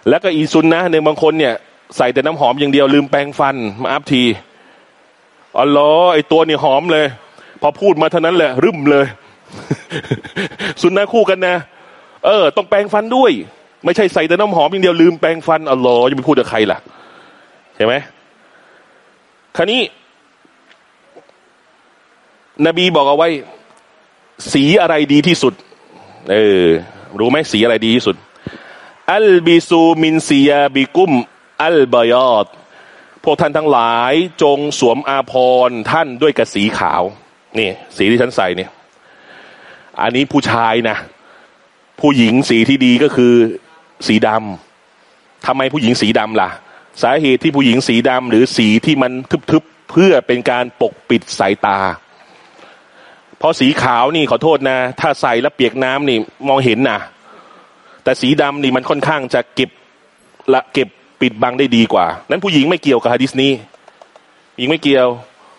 แล้วก็อีซุนนะในบางคนเนี่ยใส่แต่น้ำหอมอย่างเดียวลืมแปรงฟันมาอัพทีอ๋อเหรอไอตัวนี่หอมเลย พอพูดมาเท่านั้นแหละรึมเลย สุนนะคู่กันนะ เออ ต้องแปรงฟันด้วย ไม่ใช่ใส่แต่น้ำหอมอย่างเดียวลืมแปรงฟันอัลลอฮ์จะไปพูดกับใครล่ะเห็นไหมคราวนี้ นบีบอกเอาไว้ สีอะไรดีที่สุด เออ รู้ไหมสีอะไรดีที่สุด อัลบิซูมินซียาบิกุม อัลบายอดพวกท่านทั้งหลายจงสวมอาภรณ์ท่านด้วยกับสีขาว นี่ สีที่ฉันใส่เนี่ย อันนี้ผู้ชายนะ ผู้หญิงสีที่ดีก็คือ สีดำทำไมผู้หญิงสีดำล่ะ สาเหตุที่ผู้หญิงสีดำหรือสีที่มันทึบๆเพื่อเป็นการปกปิดสายตา พราะสีขาวนี่ขอโทษนะ ถ้าใส่แล้วเปียกน้ำนี่มองเห็นนะแต่สีดำนี่มันค่อนข้างจะเก็บละเก็บปิดบังได้ดีกว่า นั้นผู้หญิงไม่เกี่ยวกับฮะดิษนี้หญิงไม่เกี่ยว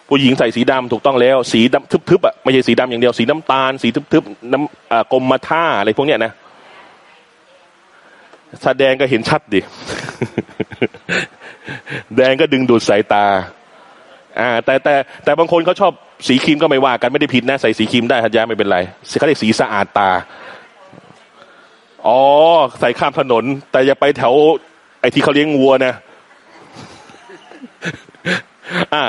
ผู้หญิงใส่สีดำถูกต้องแล้ว สีดำทึบๆอะไม่ใช่สีดำอย่างเดียวสีน้ำตาล สีทึบๆน้ำอ่ากรมท่าอะไรพวกเนี้ยนะถ้าแดงก็เห็นชัดดิ แดงก็ดึงดูดสายตา อ่าแต่แต่แต่บางคนเขาชอบสีครีมก็ไม่ว่ากันไม่ได้ผิดนะใส่สีครีมได้ฮัจยาไม่เป็นไรเขาเรียกสีสะอาดตาอ๋อใส่ข้ามถนน แต่อย่าไปแถว ไอ้ที่เขาเลี้ยงวัวนะอ่า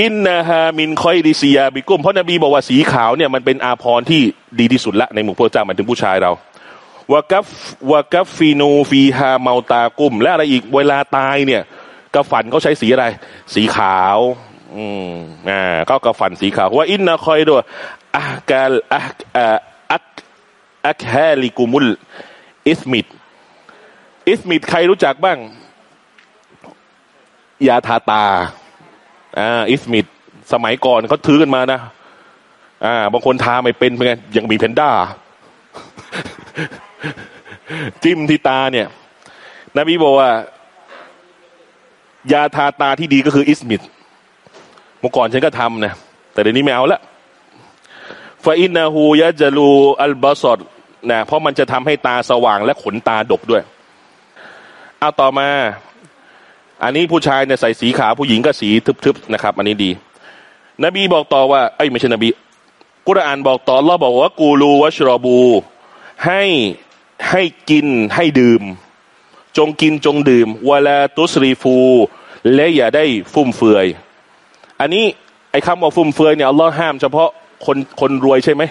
อินนาฮามินคอยดิซียาบิกุมเพราะนบีบอกว่าสีขาวเนี่ยมันเป็นอาภรณ์ที่ดีที่สุดละในหมู่พระเจ้าหมายถึงผู้ชายเราวากัฟวากัฟฟีนูฟีฮาเมาตากุม และอะไรอีกเวลาตายเนี่ย กระฝันเขาใช้สีอะไร สีขาว อืมอ่าก็กระฝันสีขาวว่าอินนาคอยด้วยอะกาลอะอัก أكحالكم الإثمد إثمد ใครรู้จักบ้างยาทาตาอ่า إثمد สมัยก่อนเขาถือกันมานะอ่า บางคนทาไม่เป็นเป็นไงยังหมีแพนด้า จิ้มที่ตาเนี่ย นบีบอกว่า ยาทาตาที่ดีก็คือ إثمدเมื่อก่อนฉันก็ทำนะ แต่เดี๋ยวนี้ไม่เอาละฟาอินนาฮูยะจลูอัลบาสอดนะเพราะมันจะทำให้ตาสว่างและขนตาดกด้วย เอาต่อมา อันนี้ผู้ชายเนี่ยใส่สีขาวผู้หญิงก็สีทึบๆนะครับ อันนี้ดี นบีบอกต่อว่าเอ้ยไม่ใช่นบีกุรอานบอกต่อเราบอกว่ากูรูวัชรอบู ให้ให้กินให้ดื่ม จงกินจงดื่มวลาตุสรีฟู และอย่าได้ฟุ่มเฟือย อันนี้ไอ้คำว่าฟุ่มเฟือยเนี่ยอัลลอฮ์ห้ามเฉพาะคนคนรวยใช่ไหม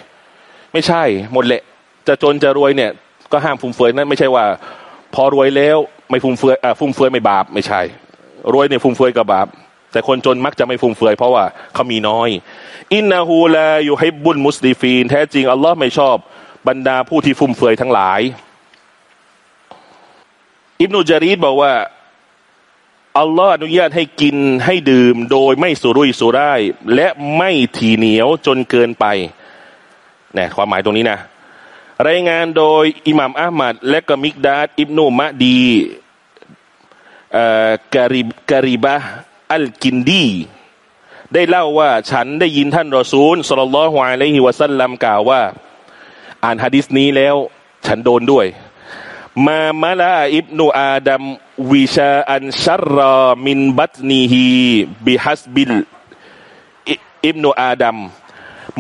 ไม่ใช่หมดแหละ จะจนจะรวยเนี่ย ก็ห้ามฟุ่มเฟือยนั่นไม่ใช่ว่า พอรวยแล้วไม่ฟุ่มเฟือยอ่าฟุ่มเฟือยไม่บาปไม่ใช่ รวยเนี่ยฟุ่มเฟือยกับบาป แต่คนจนมักจะไม่ฟุ่มเฟือยเพราะว่าเขามีน้อย อินนาฮูลาอยู่ให้บุญมุสลิฟีน แท้จริงอัลลอฮ์ไม่ชอบบรรดาผู้ที่ฟุ่มเฟือยทั้งหลาย อิบนุจารีดบอกว่า อัลลอฮ์อนุญาตให้กินให้ดื่มโดยไม่สุรุ่ยสุร่าย และไม่ทีเหนียวจนเกินไปเนี่ยความหมายตรงนี้นะ รายงานโดยอิหม่ามอัลมัดและก็มิกดาดอิบนุมะดีการิบการิบะอัลกินดีได้เล่าว่าฉันได้ยินท่านรอซูลสลลัลลอฮุอะลัยฮิวะสัลลัมกล่าวว่า อ่านฮะดิษนี้แล้ว ฉันโดนด้วย มามาลาอิบนูอาดัมวิชาอันชัรรอมินบัตนีฮีบิฮัสบิลอิบนูอาดัม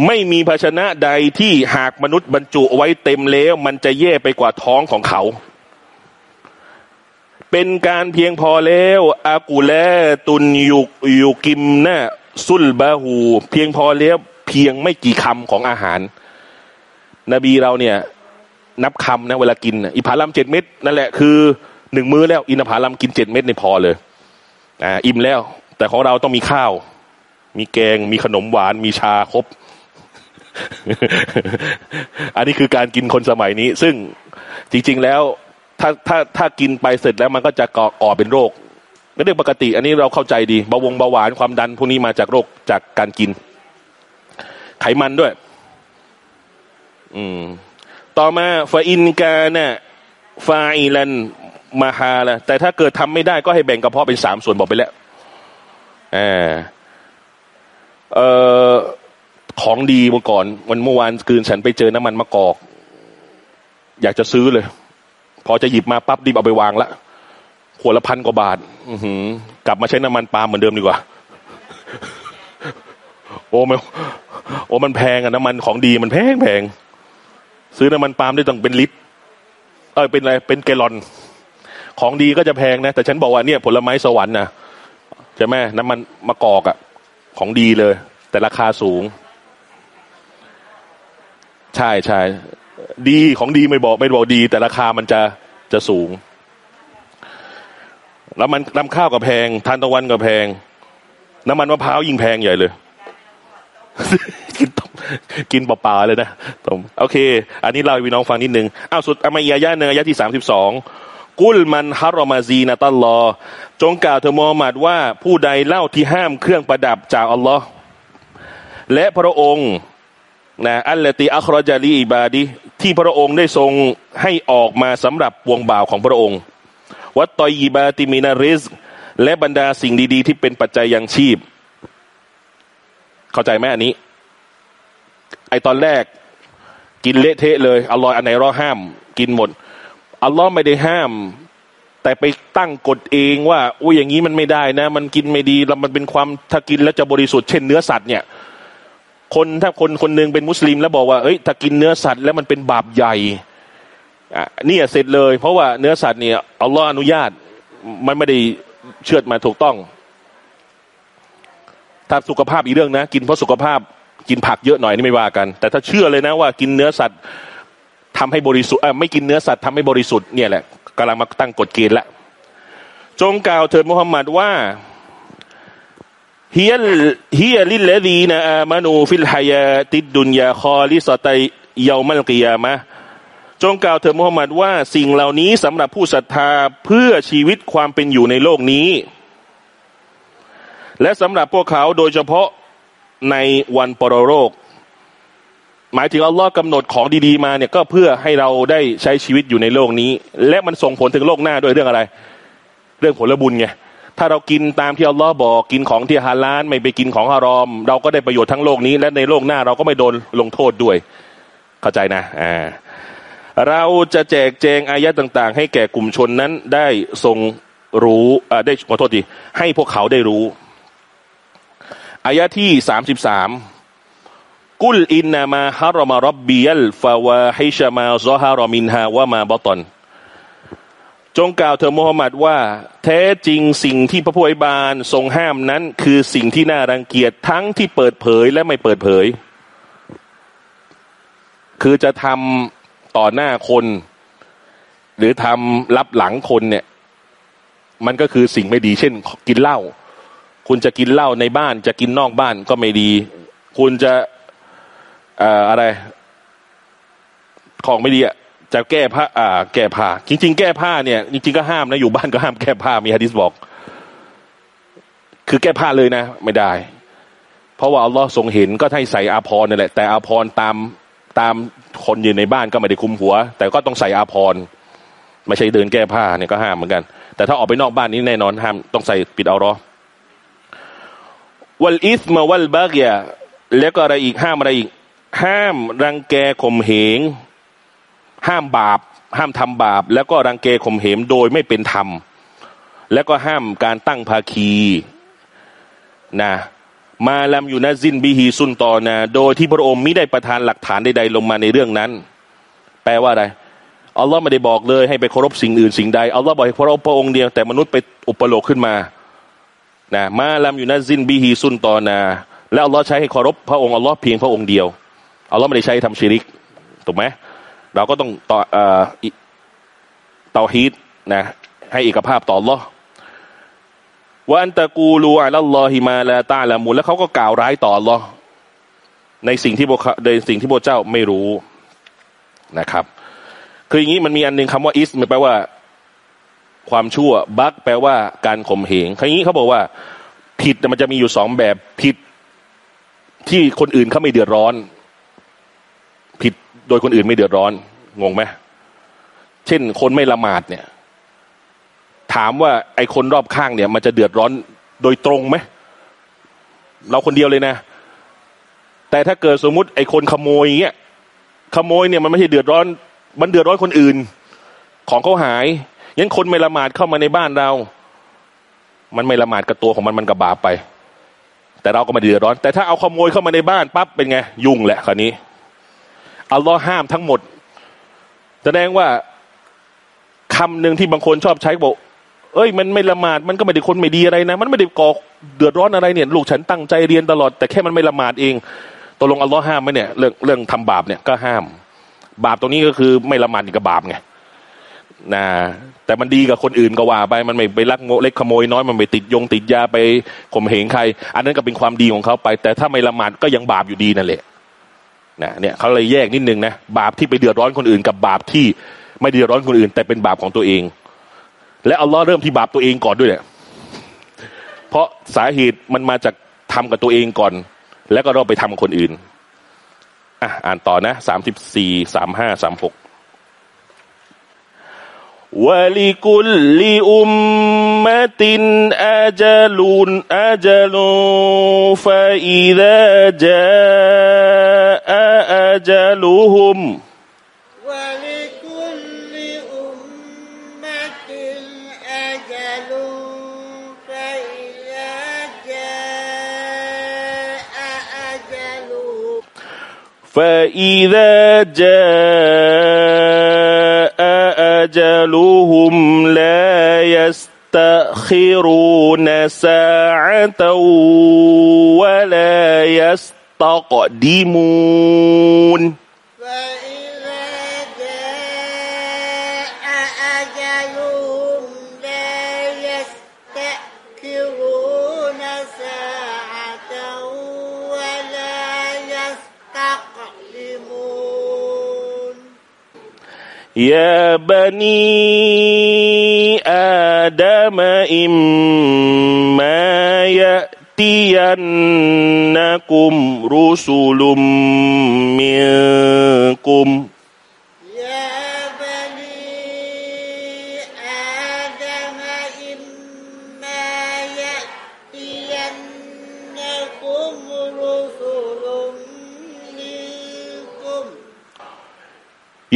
ไม่มีภาชนะใดที่หากมนุษย์บรรจุไว้เต็มแล้ว มันจะแย่ไปกว่าท้องของเขา เป็นการเพียงพอแล้วอากูแลตุนยุกยุกิมนะซุลบาหู เพียงพอแล้วเพียงไม่กี่คำของอาหาร นบีเราเนี่ย นับคำนะเวลากินอิผาลัมเจ็ดเม็ดนั่นแหละคือหนึ่งมื้อแล้ว อินผาลัมกินเจ็ดเม็ดในพอเลยอ่าอิ่มแล้ว แต่ของเราต้องมีข้าว มีแกง มีขนมหวาน มีชาครบ อันนี้คือการกินคนสมัยนี้ ซึ่งจริง ๆ แล้วถ้าถ้าถ้ากินไปเสร็จแล้วมันก็จะก่อก่อเป็นโรคก็เรื่องปกติ อันนี้เราเข้าใจดีเบาวงเบาหวานความดันพวกนี้มาจากโรคจากการกิน ไขมันด้วย อืม ต่อมาฟาอินกานะฟาอิลันมาฮาละแต่ถ้าเกิดทำไม่ได้ก็ให้แบ่งกระเพาะเป็นสามส่วนบอกไปแล้วอ่าเอ่อของดีเมื่อก่อน วันเมื่อวานคืนฉันไปเจอน้ำมันมะกอก อยากจะซื้อเลย พอจะหยิบมาปั๊บรีบเอาไปวางละขวดละพันกว่าบาท อือหือกลับมาใช้น้ำมันปาล์มเหมือนเดิมดีกว่า โอ้ไมันโอ้มันแพงอะน้ำมันของดีมันแพงแพง ซื้อน้ำมันปาล์มได้ต้องเป็นลิตรเออเป็นอะไรเป็นแกลลอน ของดีก็จะแพงนะ แต่ฉันบอกว่าเนี่ยผลไม้สวรรค์นะใช่ไหมน้ำมันมะกอกอะของดีเลย แต่ราคาสูง ใช่ใช่ดีของดีไม่บอกไม่บอกดี แต่ราคามันจะจะสูง แล้วมันน้ำข้าวก็แพงทานตะวันก็แพง น้ำมันมะพร้าวยิ่งแพงใหญ่เลย กินต้มกินเปล่าๆเลยนะต้มโอเค อันนี้เราพี่น้องฟังนิดนึงอ้าวสุดอามาอียายะหนึ่งอายะที่สามสิบสองกุลมันฮารอมาซีนะตัลลอ จงกล่าวเถอมูฮัมหมัดว่าผู้ใดเล่าที่ห้ามเครื่องประดับจากอัลลอฮ์และพระองค์นะอัลลติอัครจาลีอิบาดีที่พระองค์ได้ทรงให้ออกมาสำหรับวงบ่าวของพระองค์ วัตตอยีบาติมินาริสและบรรดาสิ่งดี ๆ ที่เป็นปัจจัยยังชีพ เข้าใจไหมอันนี้ ไอตอนแรก กินเละเทะเลยอัลลอฮ์อันไหนรอห้าม กินหมดอัลลอฮ์ไม่ได้ห้าม แต่ไปตั้งกฎเองว่าอุ้ยอย่างนี้มันไม่ได้นะ มันกินไม่ดีแล้วมันเป็นความถ้ากินแล้วจะบริสุทธิ์เช่นเนื้อสัตว์เนี่ย คนถ้าคนคนหนึ่งเป็นมุสลิมแล้วบอกว่าเอ้ยถ้ากินเนื้อสัตว์แล้วมันเป็นบาปใหญ่อะนี่เสร็จเลย เพราะว่าเนื้อสัตว์เนี่ยอัลลอฮ์อนุญาตมันไม่ได้เชื่อดมาถูกต้องถ้าสุขภาพอีกเรื่องนะ กินเพราะสุขภาพ กินผักเยอะหน่อยนี่ไม่ว่ากัน แต่ถ้าเชื่อเลยนะว่ากินเนื้อสัตว์ทำให้บริสุทธิ์ไม่กินเนื้อสัตว์ทำให้บริสุทธิ์เนี่ยแหละกำลังมาตั้งกฎเกณฑ์ละจงกล่าวเถิดมุฮัมมัดว่าهي هي للذين آمنوا في الحياة الدنيا خالصة يوم القيامة จงกล่าวเถิดมุฮัมมัดว่าสิ่งเหล่านี้สำหรับผู้ศรัทธาเพื่อชีวิตความเป็นอยู่ในโลกนี้ และสำหรับพวกเขาโดยเฉพาะ ในวันปรโลก หมายถึงอัลลอฮ์กำหนดของดีๆมาเนี่ยก็เพื่อให้เราได้ใช้ชีวิตอยู่ในโลกนี้ และมันส่งผลถึงโลกหน้าด้วยเรื่องอะไร เรื่องผลบุญไงถ้าเรากินตามที่อัลลอฮ์บอกกินของที่ฮาลาลไม่ไปกินของฮารอม เราก็ได้ประโยชน์ทั้งโลกนี้ และในโลกหน้าเราก็ไม่โดนลงโทษด้วย เข้าใจนะอ่าเราจะแจกแจงอายะต่าง ๆ ให้แก่กลุ่มชนนั้นได้ทรงรู้อ่าได้ขอโทษทีให้พวกเขาได้รู้ อายะที่สามสิบสามقل إنما حرم ربي الفواحش ما ظهر منها وما بطنจงกล่าวเถอมุฮัมมัดว่า แท้จริงสิ่งที่พระผู้อวยบาลทรงห้ามนั้น คือสิ่งที่น่ารังเกียจทั้งที่เปิดเผยและไม่เปิดเผย คือจะทำต่อหน้าคน หรือทำรับหลังคนเนี่ย มันก็คือสิ่งไม่ดีเช่นกินเหล้า คุณจะกินเหล้าในบ้าน จะกินนอกบ้านก็ไม่ดี คุณจะอะไร ของไม่ดีอะจะแก้ผ้าอ่า แก้ผ้า จริง ๆ แก้ผ้าเนี่ยจริงๆก็ห้ามนะอยู่บ้านก็ห้ามแก้ผ้ามีฮะดิษบอก คือแก้ผ้าเลยนะ ไม่ได้ เพราะว่าอัลลอฮ์ทรงเห็นก็ให้ใส่อาภรนี่แหละแต่อาภรตามตามคนยู่ในบ้านก็ไม่ได้คุมหัว แต่ก็ต้องใส่อาภรไม่ใช่เดินแก้ผ้าเนี่ยก็ห้ามเหมือนกัน แต่ถ้าออกไปนอกบ้านนี้แน่นอนห้ามต้องใส่ปิดเอารอ วัลอิสมาวัลบากยาแล้วก็อะไรอีกห้ามอะไรอีก ห้ามรังแกข่มเหง ห้ามบาป ห้ามทำบาป แล้วก็รังแกข่มเหงโดยไม่เป็นธรรม แล้วก็ห้ามการตั้งภาคีนะมาลำอยู่นะซินบิฮีซุนตอนะโดยที่พระองค์มิได้ประทานหลักฐานใดๆลงมาในเรื่องนั้น แปลว่าอะไรอัลลอฮ์ไม่ได้บอกเลยให้ไปเคารพสิ่งอื่นสิ่งใดอัลลอฮ์บอกให้เคารพพระองค์เดียวแต่มนุษย์ไปอุปโลกขึ้นมา นะมาลำอยู่นะซินบิฮีซุนตอนา แล้วอัลลอฮ์ใช้ให้เคารพพระองค์อัลลอฮ์เพียงพระองค์เดียวอัลลอฮ์ไม่ได้ใช้ทำชิริกถูกไหมเราก็ต้องต่อเอ่อเตาฮีดนะให้เอกภาพต่ออัลลอฮ์ว่าอันตะกูลูอัลลอฮิมาลาตาละมุลแล้วเขาก็กล่าวร้ายต่ออัลลอฮ์ในสิ่งที่พวกในสิ่งที่พวกเจ้าไม่รู้นะครับ คืออย่างนี้มันมีอันหนึ่งคำว่าอิสมันแปลว่า ความชั่ว บักแปลว่าการข่มเหงครั้นี้เขาบอกว่า ผิดมันจะมีอยู่สองแบบผิดที่คนอื่นเขาไม่เดือดร้อน ผิดโดยคนอื่นไม่เดือดร้อน งงไหมเช่น คนไม่ละหมาดเนี่ย ถามว่าไอ้คนรอบข้างเนี่ย มันจะเดือดร้อนโดยตรงไหมเราคนเดียวเลยนะ แต่ถ้าเกิดสมมุติไอ้คนขโมยเงี้ยขโมยเนี่ยมันไม่ใช่เดือดร้อน มันเดือดร้อนคนอื่น ของเขาหาย ยังคนไม่ละหมาดเข้ามาในบ้านเรา มันไม่ละหมาดกับตัวของมันมันกับบาปไป แต่เราก็ม่เดือดร้อน แต่ถ้าเอาขโมยเข้ามาในบ้านปั๊บเป็นไง ยุ่งแหละคราวนี้อัลลอฮ์ห้ามทั้งหมด แสดงว่าคำหนึ่งที่บางคนชอบใช้บอกเอ้ยมันไม่ละหมาดมันก็ไม่ได้คนไม่ดีอะไรนะ มันไม่ได้ก่อเดือดร้อนอะไรเนี่ย ลูกฉันตั้งใจเรียนตลอดแต่แค่มันไม่ละหมาดเองตกลงอัลลอฮ์ห้ามไหมเนี่ยเรื่องเรื่องทำบาปเนี่ยก็ห้าม บาปตรงนี้ก็คือไม่ละหมาดกับบาปไง นะแต่มันดีกับคนอื่นก็ว่าไปมันไม่ไปลักโงเล็กขโมยน้อยมันไปติดยงติดยาไปข่มเหงใคร อันนั้นก็เป็นความดีของเขาไป แต่ถ้าไม่ละหมาดก็ยังบาปอยู่ดีนั่นแหละนะเนี่ยเขาเลยแยกนิดนึงนะบาปที่ไปเดือดร้อนคนอื่น กับบาปที่ไม่เดือดร้อนคนอื่น แต่เป็นบาปของตัวเอง และอัลลอฮ์เริ่มที่บาปตัวเองก่อนด้วยเนี่ยเพราะสาเหตุมันมาจากทำกับตัวเองก่อน แล้วก็เราไปทำกับคนอื่นอะอ่านต่อนะสามสิบสี่สามห้าสามหก ولكل أمة أجل أجل. فإذا جاء أجلهم ولكل أمة أجل. فإذا جاء أجلهم. فإذا جاء أجلهم لا يستأخرون ساعة ولا يستقدمون. فإذا جاء أجلهم يا بني آدم إما يأتينكم رسل منكم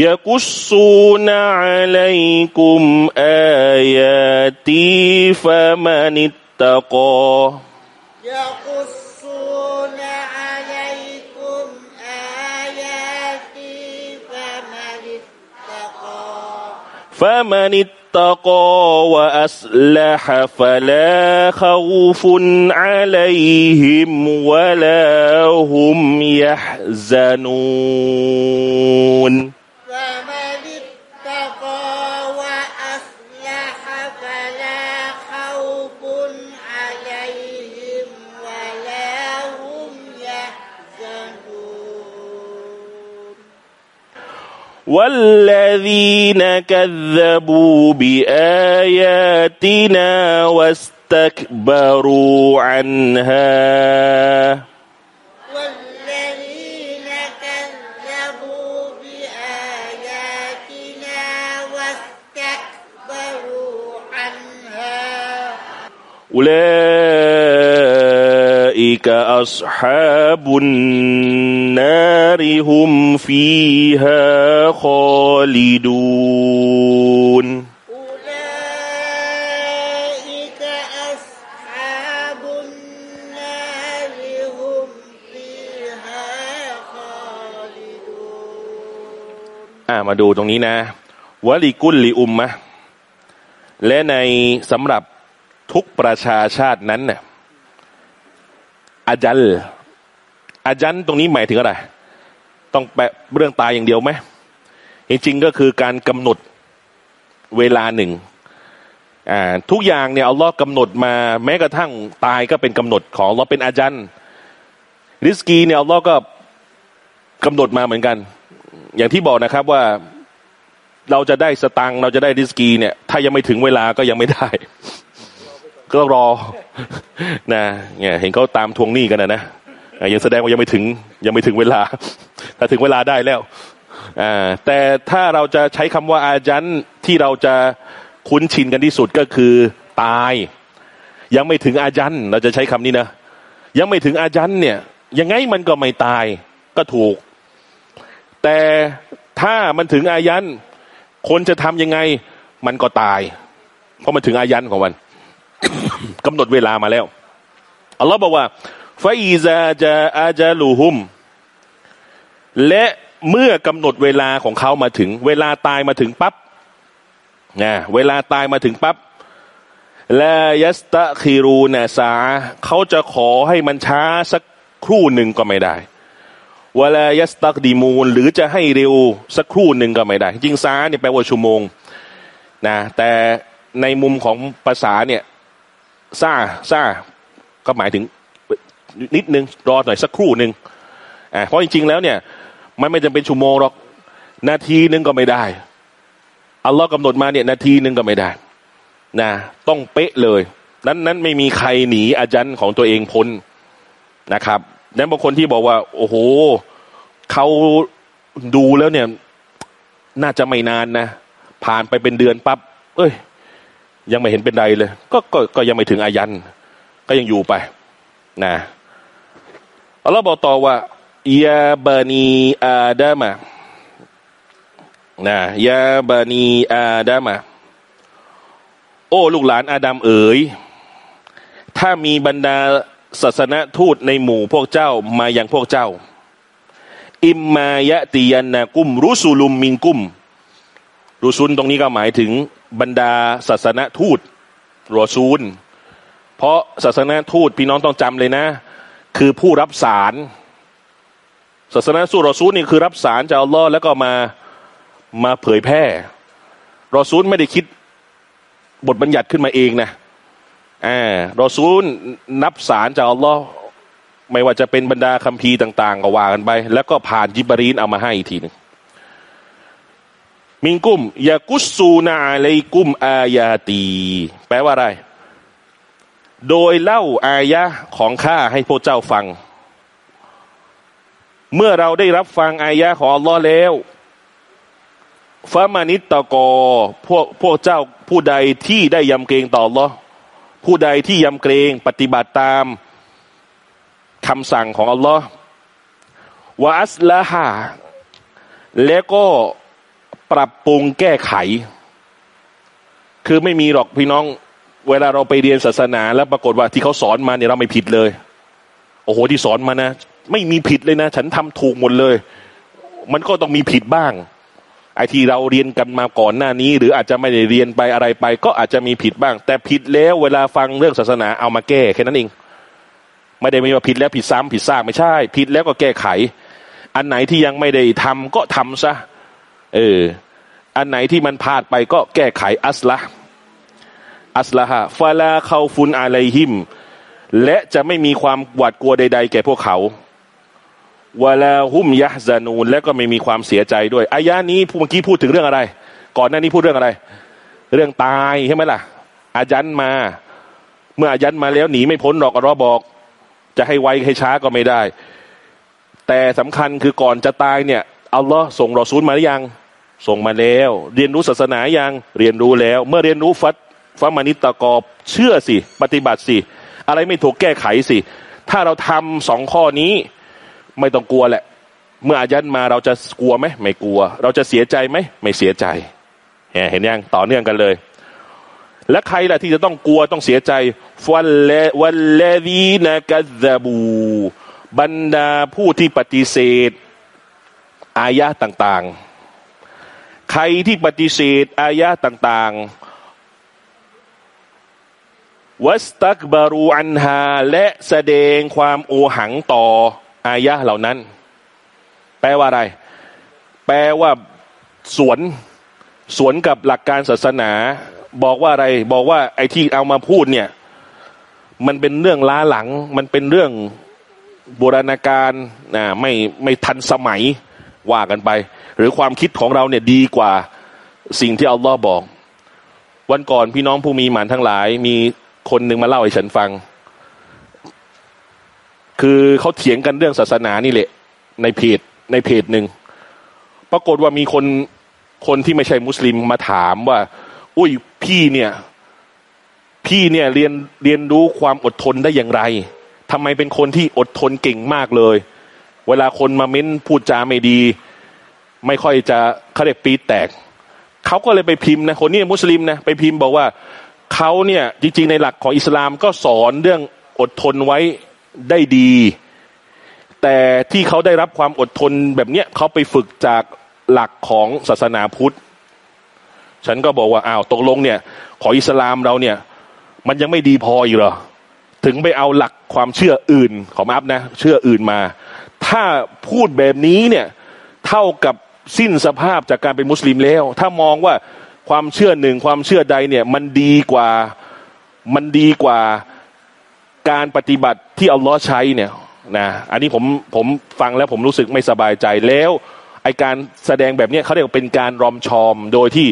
يقصون عليكم آياتي فمن اتقى. يقصون عليكم آياتي فمن اتقى. فمن اتقى وأصلح فلا خوف عليهم ولا هم يحزنون. والذين كذبوا بآياتنا واستكبروا عنها والذين كذبوا بآياتنا واستكبروا عنها أولئك أصحاب النار هم فيها خالدون أولئك أصحاب النار هم فيها خالدون อ่ามาดูตรงนี้นะวลิกุลลิอุมมะและในสำหรับทุกประชาชาตินั้นเนี่ย อาจัลอาจันตรงนี้หมายถึงอะไร ต้องแปะเรื่องตายอย่างเดียวไหมจริงๆก็คือการกำหนดเวลาหนึ่งอ่าทุกอย่างเนี่ยอัลลอฮ์กำหนดมาแม้กระทั่งตายก็เป็นกำหนดของอัลลอฮ์เป็นอาจันริสกีเนี่ยอัลลอฮ์ก็กำหนดมาเหมือนกัน อย่างที่บอกนะครับว่าเราจะได้สตังเราจะได้ริสกีเนี่ย ถ้ายังไม่ถึงเวลาก็ยังไม่ได้ ก็ต้องรอนะเนี่ยเห็นเขาตามทวงหนี้กันนะนะยังแสดงว่ายังไม่ถึงยังไม่ถึงเวลา ถ้าถึงเวลาได้แล้วอ่าแต่ถ้าเราจะใช้คำว่าอาจันที่เราจะคุ้นชินกันที่สุดก็คือตาย ยังไม่ถึงอาจันเราจะใช้คำนี้นะ ยังไม่ถึงอาจันเนี่ย ยังไงมันก็ไม่ตายก็ถูก แต่ถ้ามันถึงอายันคนจะทำยังไง มันก็ตาย เพราะมันถึงอายันของมัน กำหนดเวลามาแล้วอัลลอฮ์บอกว่าฟาอีซาจะอาจาลูฮุม และเมื่อกำหนดเวลาของเขามาถึง เวลาตายมาถึงปั๊บนะเวลาตายมาถึงปั๊บลายัสตะคีรูนาซาเขาจะขอให้มันช้าสักครู่หนึ่งก็ไม่ได้วลายัสตักดีมูล หรือจะให้เร็วสักครู่หนึ่งก็ไม่ได้ จริงซาเนี่ยแปลว่าชั่วโมงนะแต่ในมุมของภาษาเนี่ย ซาซาก็หมายถึงนิดนึงรอหน่อยสักครู่หนึ่งอ่าเพราะจริง ๆ แล้วเนี่ย มันไม่จำเป็นชั่วโมงหรอก นาทีนึงก็ไม่ได้อัลลอฮ์กำหนดมาเนี่ยนาทีนึงก็ไม่ได้นะต้องเป๊ะเลย นั้นนั้นไม่มีใครหนีอาจารย์ของตัวเองพ้นนะครับนั้นบางคนที่บอกว่า โอ้โหเขาดูแล้วเนี่ย น่าจะไม่นานนะผ่านไปเป็นเดือนปับ๊บเอ้ย ยังไม่เห็นเป็นไรเลย ก็ก็ก็ยังไม่ถึงอายัน ก็ยังอยู่ไปนะอัลลอฮ์บอกต่อว่ายาบานีอาดามะนะยาบานีอาดามะโอ้ลูกหลานอาดัมเอ๋ย ถ้ามีบรรดาศาสนทูตในหมู่พวกเจ้ามาอย่างพวกเจ้า อิมมายะติยันนากุมรุสุลุมมิงกุม รุซุนตรงนี้ก็หมายถึง บรรดาศาสนทูตรอซูล เพราะศาสนทูตพี่น้องต้องจำเลยนะ คือผู้รับสาร ศาสนาสูรอซูลนี่คือรับสารจากอัลลอฮ์แล้วก็มามาเผยแพร่รอซูลไม่ได้คิดบทบัญญัติขึ้นมาเองนะอ่ารอซูลนับสารจากอัลลอฮ์ไม่ว่าจะเป็นบรรดาคัมภีร์ต่าง ๆ ก็ว่ากันไป แล้วก็ผ่านจิบรีนเอามาให้อีกทีหนึ่ง มิงกุมยากุสูนาเลกุมอายาตี แปลว่าอะไร โดยเล่าอายะของข้าให้พวกเจ้าฟัง เมื่อเราได้รับฟังอายะของอัลลอฮ์แล้วฟามานิตตะกอพวกพวกเจ้าผู้ใดที่ได้ยำเกรงต่อลอผู้ใดที่ยำเกรงปฏิบัติตามคำสั่งของอัลลอฮ์วาสละฮาแล้วก็ ปรับปรุงแก้ไข คือไม่มีหรอกพี่น้อง เวลาเราไปเรียนศาสนาแล้วปรากฏว่าที่เขาสอนมาเนี่ยเราไม่ผิดเลย โอ้โหที่สอนมานะ ไม่มีผิดเลยนะ ฉันทำถูกหมดเลย มันก็ต้องมีผิดบ้าง ไอที่เราเรียนกันมาก่อนหน้านี้ หรืออาจจะไม่ได้เรียนไปอะไรไป ก็อาจจะมีผิดบ้าง แต่ผิดแล้วเวลาฟังเรื่องศาสนาเอามาแก้แค่นั้นเองไม่ได้ม่ว่าผิดแล้วผิดซ้ำผิดซากไม่ใช่ ผิดแล้วก็แก้ไข อันไหนที่ยังไม่ได้ทำก็ทำซะ เออ อันไหนที่มันพลาดไปก็แก้ไขอัสละอัสละฮะฟาลาเขาฟุนอะไรหิม และจะไม่มีความหวาดกลัวใด ๆ แก่พวกเขาวลาหุมยะซานูนและก็ไม่มีความเสียใจด้วยอายะนี้เมื่อกี้พูดถึงเรื่องอะไร ก่อนหน้านี้พูดเรื่องอะไร เรื่องตายใช่ไหมล่ะ อายันมา เมื่ออายันมาแล้วหนีไม่พ้นหรอกอัลลอบอก จะให้ไวให้ช้าก็ไม่ได้ แต่สำคัญคือก่อนจะตายเนี่ยอัลลอฮ์ส่งรอซูลมาหรือยัง ส่งมาแล้ว เรียนรู้ศาสนายังเรียนรู้แล้ว เมื่อเรียนรู้ฟัดฟัมานิตกอบเชื่อสิ ปฏิบัติสิ อะไรไม่ถูกแก้ไขสิ ถ้าเราทำสองข้อนี้ไม่ต้องกลัวแหละ เมื่ออายันมาเราจะกลัวไหมไม่กลัว เราจะเสียใจไหมไม่เสียใจเห็นยังต่อเนื่องกันเลย และใครล่ะที่จะต้องกลัวต้องเสียใจฟันเลวันเลวีนะกัซบู บรรดาผู้ที่ปฏิเสธอายะต่าง ๆ ใครที่ปฏิเสธอายะต่าง ๆ วัสตักบารูอันฮาและแสดงความโอหังต่ออายะเหล่านั้น แปลว่าอะไร แปลว่าสวนสวนกับหลักการศาสนา บอกว่าอะไร บอกว่าไอ้ที่เอามาพูดเนี่ย มันเป็นเรื่องล้าหลัง มันเป็นเรื่องโบราณการนะไม่ไม่ทันสมัยว่ากันไป หรือความคิดของเราเนี่ยดีกว่าสิ่งที่อัลลอฮ์บอก วันก่อนพี่น้องผู้มีหมานทั้งหลาย มีคนหนึ่งมาเล่าให้ฉันฟัง คือเขาเถียงกันเรื่องศาสนานี่แหละ ในเพจในเพจหนึ่งปรากฏว่ามีคนคนที่ไม่ใช่มุสลิมมาถามว่า อุ้ยพี่เนี่ย พี่เนี่ยเรียนเรียนรู้ความอดทนได้อย่างไรทำไมเป็นคนที่อดทนเก่งมากเลย เวลาคนมาเม้นพูดจาไม่ดี ไม่ค่อยจะเขาเรียกปีแตกเขาก็เลยไปพิมพ์นะคนนี้มุสลิมนะไปพิมพ์บอกว่าเขาเนี่ยจริงๆในหลักของอิสลามก็สอนเรื่องอดทนไว้ได้ดี แต่ที่เขาได้รับความอดทนแบบเนี้ยเขาไปฝึกจากหลักของศาสนาพุทธ ฉันก็บอกว่าอ้าวตกลงเนี่ย ขออิสลามเราเนี่ย มันยังไม่ดีพออีกเหรอถึงไปเอาหลักความเชื่ออื่นขอมาอัพนะ เชื่ออื่นมา ถ้าพูดแบบนี้เนี่ย เท่ากับ สิ้นสภาพจากการเป็นมุสลิมแล้ว ถ้ามองว่าความเชื่อหนึ่งความเชื่อใดเนี่ยมันดีกว่ามันดีกว่าการปฏิบัติที่อัลลอฮ์ใช้เนี่ยนะอันนี้ผมผมฟังแล้วผมรู้สึกไม่สบายใจแล้วไอการแสดงแบบนี้เขาเรียกว่าเป็นการรอมชอมโดยที่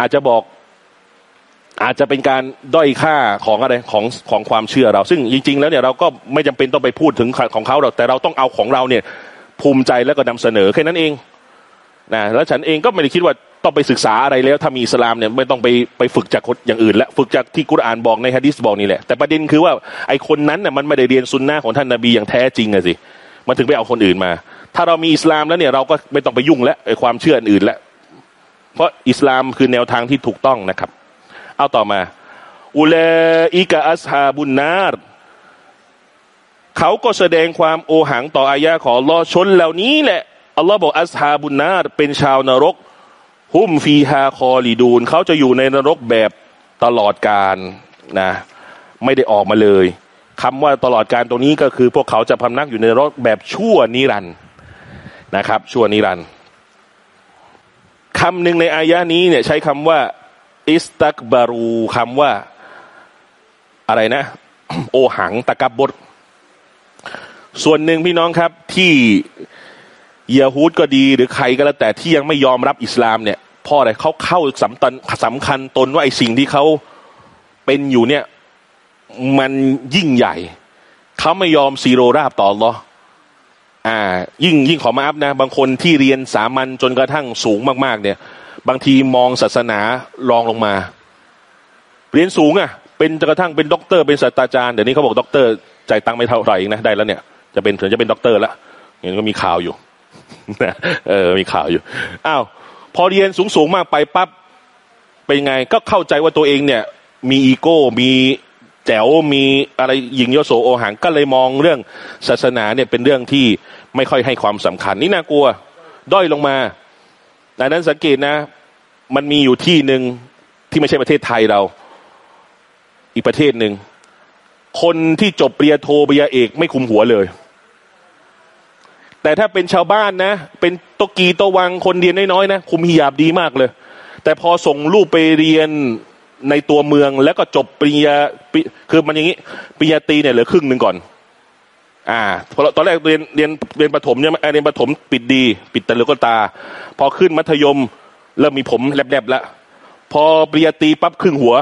อาจจะบอกอาจจะเป็นการด้อยค่าของอะไรของของความเชื่อเรา ซึ่งจริง ๆ แล้วเนี่ยเราก็ไม่จำเป็นต้องไปพูดถึงของเขาหรอกแต่เราต้องเอาของเราเนี่ยภูมิใจแล้วก็นำเสนอแค่นั้นเอง นะแล้วฉันเองก็ไม่ได้คิดว่าต้องไปศึกษาอะไรแล้วถ้ามีอิสลามเนี่ยไม่ต้องไปไปฝึกจากคนอย่างอื่นและฝึกจากที่กุรอานบอกในฮะดิษบอกนี่แหละแต่ประเด็นคือว่าไอคนนั้นน่ะมันไม่ได้เรียนซุนนะของท่านนาบีอย่างแท้จริงอะสิมันถึงไปเอาคนอื่นมา ถ้าเรามีอิสลามแล้วเนี่ยเราก็ไม่ต้องไปยุ่งแล้วไอความเชื่ออื่นแล้วเพราะอิสลามคือแนวทางที่ถูกต้องนะครับ เอาต่อมา أولئك أصحاب النار เขาก็แสดงความโอหังต่ออายะของอัลลอฮ์ชนเหล่านี้แหละ อัลลอฮ์บอก أصحاب النار เป็นชาวนรก هم فيها خالدون เขาจะอยู่ในนรกแบบตลอดการนะ ไม่ได้ออกมาเลยคำว่าตลอดการตรงนี้ก็คือ พวกเขาจะพำนักอยู่ในนรกแบบชั่วนิรันดร์นะครับ ชั่วนิรันดร์คำหนึ่งในอายะนี้เนี่ยใช้คำว่า อิสตักบารูคำว่า อะไรนะ โอหังตะกับบดส่วนหนึ่งพี่น้องครับที่ ยาฮูดก็ดีหรือใครก็แล้วแต่ที่ยังไม่ยอมรับอิสลามเนี่ยพ่ออะไรเขาเข้าสำคัญสำคัญตนว่าไอ้สิ่งที่เขาเป็นอยู่เนี่ยมันยิ่งใหญ่เขาไม่ยอมซีโรราบต่อหรออ่า ยิ่งยิ่งขอมาอัฟนะ บางคนที่เรียนสามัญจนกระทั่งสูงมากๆ เนี่ย บางทีมองศาสนารองลงมา เรียนสูงอะ เป็นจนกระทั่งเป็นด็อกเตอร์เป็นศาสตราจารย์เดี๋ยวนี้เขาบอกด็อกเตอร์จ่ายตังค์ไม่เท่าไหร่นะได้แล้วเนี่ยจะเป็นถึงจะเป็นด็อกเตอร์แล้วเห็นก็มีข่าวอยู่ เออมีข่าวอยู่อ้าวพอเรียนสูงสูงมากไปปั๊บเป็นไง ก็เข้าใจว่าตัวเองเนี่ย มีอีโก้มีแจ๋วมีอะไรยิงโยโสโอหังก็เลยมองเรื่องศาสนาเนี่ยเป็นเรื่องที่ไม่ค่อยให้ความสำคัญ นี่น่ากลัว ด้อยลงมาดังนั้นสังเกตนะ มันมีอยู่ที่หนึ่งที่ไม่ใช่ประเทศไทยเรา อีกประเทศหนึ่งคนที่จบปริญญาโทปริญญาเอกไม่คุมหัวเลย แต่ถ้าเป็นชาวบ้านนะ เป็นตกีตวังคนเรียนน้อยๆนะคุมฮิญาบดีมากเลย แต่พอส่งลูกไปเรียนในตัวเมืองแล้วก็จบปริญญาคือมันอย่างนี้ปริญญาตรีเนี่ยเหลือครึ่งหนึ่งก่อน อ่าพอตอนแรกเรียนเรียนเรียนประถมเนี่ยเรียนประถมปิดดี ปิดตาลือกตา พอขึ้นมัธยมเริ่มมีผมแลบๆแล้วพอปริญญาตรีปั๊บครึ่งหัว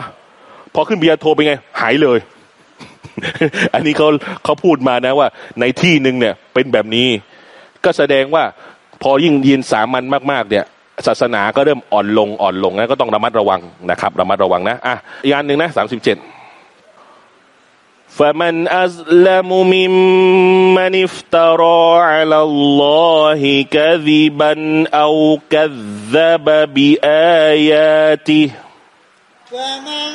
พอขึ้นปริญญาโทเป็นไง หายเลย อันนี้เขาเขาพูดมานะว่า ในที่หนึ่งเนี่ย เป็นแบบนี้ ก็แสดงว่าพอยิ่งยินสามัญมากๆ เนี่ย ศาสนาก็เริ่มอ่อนลงอ่อนลงนะก็ต้องระมัดระวังนะครับระมัดระวังนะอ่ะอีกอันหนึ่งนะสามสิบเจ็ด فمن أظلم ممن افترى على الله كذبا أو كذب بآياته فمن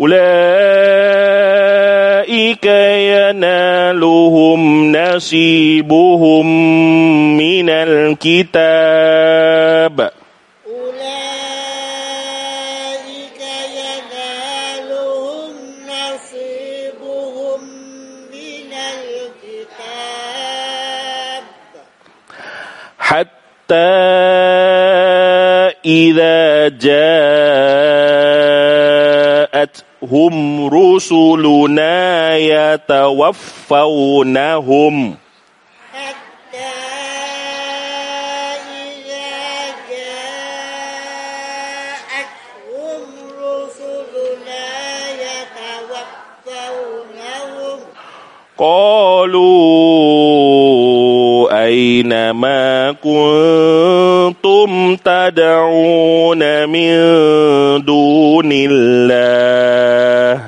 أولئك ينالهم نصيبهم من الكتاب. أولئك ينالهم نصيبهم من الكتاب. حتى إذا جاءتهم رسلنا يتوفونهم. قالوا أين ما كنتم تدعون من دون الله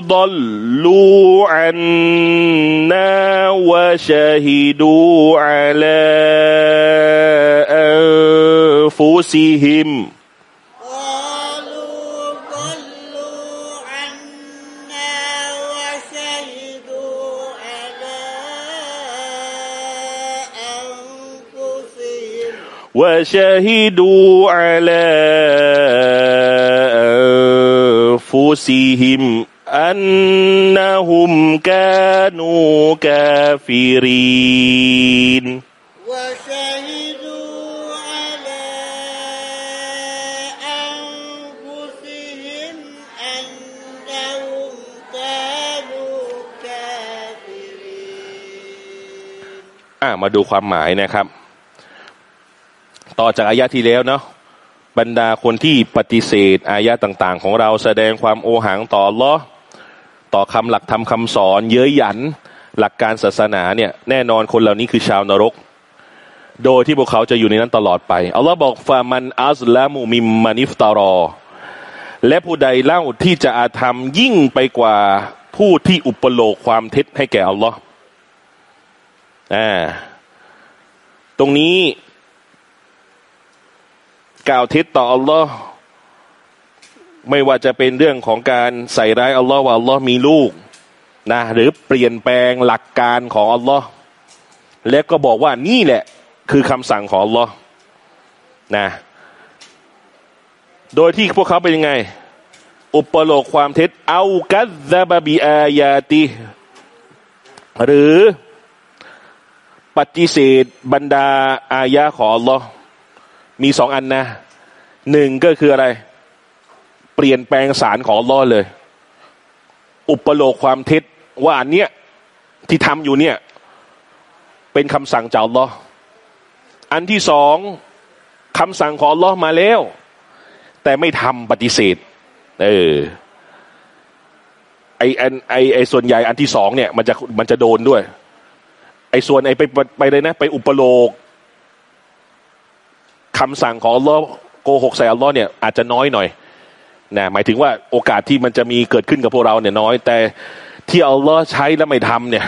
ضلوا عنا وشهدوا على أنفسهم. وشهدوا على أنفسهم. أنهم كانوا كافرين وشهدوا على أنفسهم أنهم كانوا كافرين อ่ามาดูความหมายนะครับ ต่อจากอายะที่แล้วเนาะบรรดาคนที่ปฏิเสธอายะต่าง ๆ ของเราแสดงความโอหังต่ออัลลอฮ์ ต่อคำหลักธรรมคำสอน เย้ยหยันหลักการศาสนาเนี่ยแน่นอนคนเหล่านี้คือชาวนรก โดยที่พวกเขาจะอยู่ในนั้นตลอดไปอัลลอฮ์บอกฟามันอัสละมุมิมมานิฟตารอ และผู้ใดเล่าที่จะอาธรรมยิ่งไปกว่าผู้ที่อุปโลกความเท็จให้แก่อัลลอฮ์อ่าตรงนี้ กล่าวเท็จต่ออัลลอฮ์ ไม่ว่าจะเป็นเรื่องของการใส่ร้ายอัลลอฮ์ว่าอัลลอฮ์มีลูกนะหรือเปลี่ยนแปลงหลักการของอัลลอฮ์และก็บอกว่านี่แหละคือคำสั่งของอัลลอฮ์นะโดยที่พวกเขาเป็นยังไง อุปโลกความเท็จเอากัซซาบบิอายาติ หรือปฏิเสธบรรดาอายะของอัลลอฮ์มีสองอันนะหนึ่งก็คืออะไร เปลี่ยนแปลงสารของอัลลอฮ์เลย อุปโลกความเท็จว่าอันเนี้ยที่ทำอยู่เนี่ย เป็นคำสั่งจากอัลลอฮ์อันที่สองคำสั่งของอัลลอฮ์มาแล้ว แต่ไม่ทำปฏิเสธ เออไออันไอไอส่วนใหญ่อันที่สองเนี่ย มันจะมันจะโดนด้วย ไอส่วนไอไปไปไปเลยนะ ไปอุปโลกคำสั่งของอัลลอฮ์โกหกใส่อัลลอฮ์เนี่ยอาจจะน้อยหน่อย นะหมายถึงว่าโอกาสที่มันจะมีเกิดขึ้นกับพวกเราเนี่ยน้อย แต่ที่อัลลอฮ์ใช้แล้วไม่ทำเนี่ย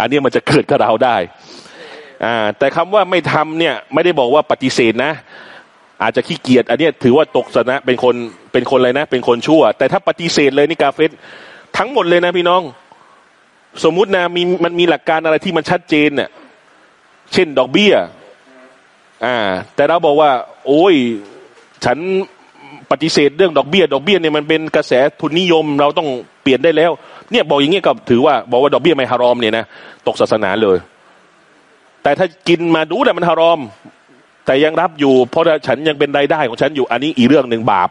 อันนี้มันจะเกิดกับเราได้อ่าแต่คำว่าไม่ทำเนี่ย ไม่ได้บอกว่าปฏิเสธนะ อาจจะขี้เกียจอันนี้ถือว่าตกสนะเป็นคนเป็นคนอะไรนะ เป็นคนชั่ว แต่ถ้าปฏิเสธเลยนี่กาเฟสทั้งหมดเลยนะพี่น้อง สมมุตินะมีมันมีหลักการอะไรที่มันชัดเจนเนี่ยเช่นดอกเบี้ย อ่า แต่เราบอกว่า โอ้ย ฉัน ปฏิเสธเรื่องดอกเบี้ย ดอกเบี้ยเนี่ยมันเป็นกระแสทุนนิยมเราต้องเปลี่ยนได้แล้ว เนี่ยบอกอย่างเงี้ยก็ถือว่าบอกว่าดอกเบี้ยไม่ฮารอมเนี่ยนะตกศาสนาเลย แต่ถ้ากินมาดูแต่มันฮารอม แต่ยังรับอยู่ เพราะฉันยังเป็นรายได้ของฉันอยู่อันนี้อีกเรื่องหนึ่งบาป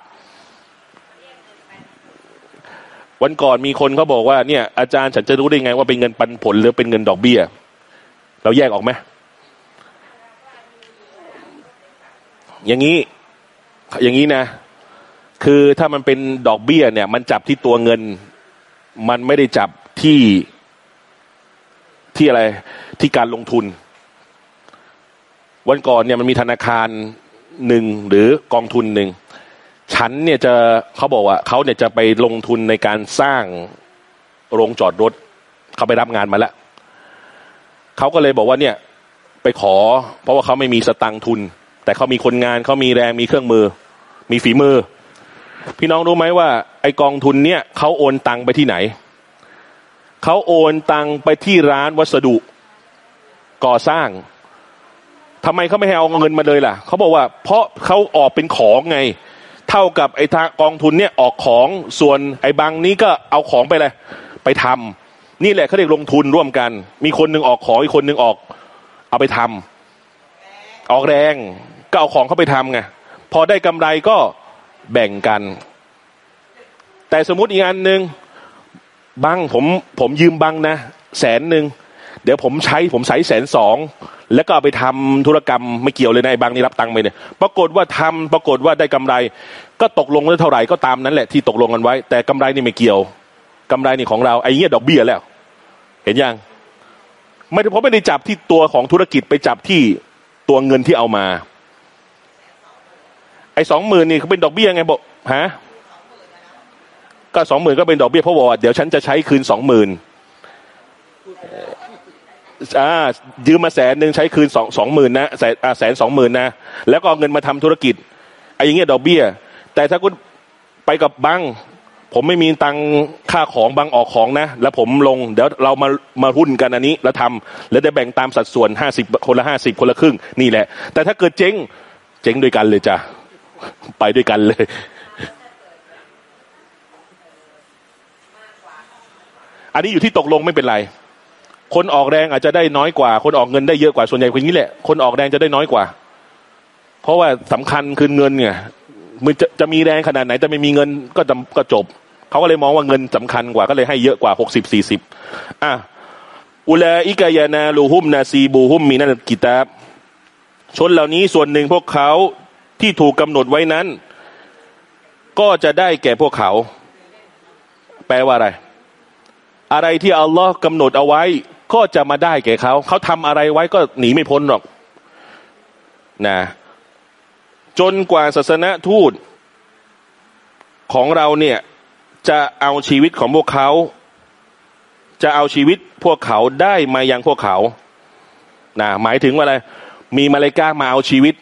วันก่อนมีคนเขาบอกว่าเนี่ยอาจารย์ฉันจะรู้ได้ไงว่าเป็นเงินปันผลหรือเป็นเงินดอกเบี้ย เราแยกออกไหมอย่างนี้ อย่างนี้นะ คือถ้ามันเป็นดอกเบี้ยเนี่ย มันจับที่ตัวเงิน มันไม่ได้จับที่ที่อะไรที่การลงทุน วันก่อนเนี่ยมันมีธนาคารหนึ่งหรือกองทุนหนึ่งฉันเนี่ยจะเขาบอกว่าเขาเนี่ยจะไปลงทุนในการสร้างโรงจอดรถเขาไปรับงานมาแล้วเขาก็เลยบอกว่าเนี่ยไปขอ เพราะว่าเขาไม่มีสตังทุน แต่เขามีคนงานเขามีแรงมีเครื่องมือ มีฝีมือ พี่น้องรู้ไหมว่า ไอกองทุนเนี่ยเขาโอนตังไปที่ไหนเขาโอนตังไปที่ร้านวัสดุก่อสร้างทำไมเขาไม่ให้เอาเงินมาเลยล่ะเขาบอกว่า เพราะเขาออกเป็นของไง เท่ากับไอ้ทางกองทุนเนี่ยออกของส่วนไอ้บางนี้ก็เอาของไปเลยไปทำนี่แหละเขาเรียกลงทุนร่วมกัน มีคนหนึ่งออกของอีกคนหนึ่งออก เอาไปทำออกแรงก็เอาของเข้าไปทำไงพอได้กำไรก็ แบ่งกัน แต่สมมติอีกอันหนึ่งบังผมผมยืมบังนะแสนหนึ่งเดี๋ยวผมใช้ผมใช้แสนสองแล้วก็เอาไปทำธุรกรรมไม่เกี่ยวเลยนะไอ้บางนี่รับตังค์ไปเนี่ย ปรากฏว่าทำปรากฏว่าได้กำไร ก็ตกลงได้เท่าไหร่ก็ตามนั้นแหละที่ตกลงกันไว้ แต่กำไรนี่ไม่เกี่ยวกำไรนี่ของเราไอ้เงี้ยดอกเบี้ยแล้ว เห็นยังไม่ได้พราะไม่ได้จับที่ตัวของธุรกิจไปจับที่ตัวเงินที่เอามา อ้สองหมื่นนี่เขาเป็นดอกเบี้ยไงบอกฮะก็สองหมื่นก็เป็นดอกเบี้ยเพราะว่าเดี๋ยวฉันจะใช้คืนสองหมื่นอ่ายืมมาแสนหนึ่งใช้คืนสองสองหมื่นนะแสนอ่าแสนสองหมื่นนะแล้วก็เอาเงินมาทำธุรกิจไอ้อย่างเงี้ยดอกเบี้ย แต่ถ้าคุณไปกับบังผมไม่มีตังค่าของบังออกของนะ แล้วผมลงเดี๋ยวเรามามาหุ้นกันอันนี้ แล้วทำแล้วได้แบ่งตามสัดส่วนห้าสิบคนละห้าสิบคนละครึ่งนี่แหละ แต่ถ้าเกิดเจ๊งเจ๊งด้วยกันเลยจ้ะ ไปด้วยกันเลย อันนี้อยู่ที่ตกลงไม่เป็นไร คนออกแรงอาจจะได้น้อยกว่า คนออกเงินได้เยอะกว่าส่วนใหญ่เป็นอย่างนี้แหละ คนออกแรงจะได้น้อยกว่า เพราะว่าสำคัญคือเงินเนี่ยมันจะจะมีแรงขนาดไหนแต่ไม่มีเงินก็จะก็จบเขาก็เลยมองว่าเงินสำคัญกว่าก็เลยให้เยอะกว่าหกสิบสี่สิบอะอุลาอิกายานาลูฮุมนาซีบูฮุมมีนันกิตาบชนเหล่านี้ส่วนหนึ่งพวกเขา ที่ถูกกำหนดไว้นั้น ก็จะได้แก่พวกเขา แปลว่าอะไร อะไรที่อัลลอฮ์กำหนดเอาไว้ ก็จะมาได้แก่เขา เขาทำอะไรไว้ก็หนีไม่พ้นหรอกนะจนกว่าศาสนทูตของเราเนี่ยจะเอาชีวิตของพวกเขา จะเอาชีวิตพวกเขาได้มายังพวกเขานะหมายถึงว่าอะไร มีมาเลกามาเอาชีวิต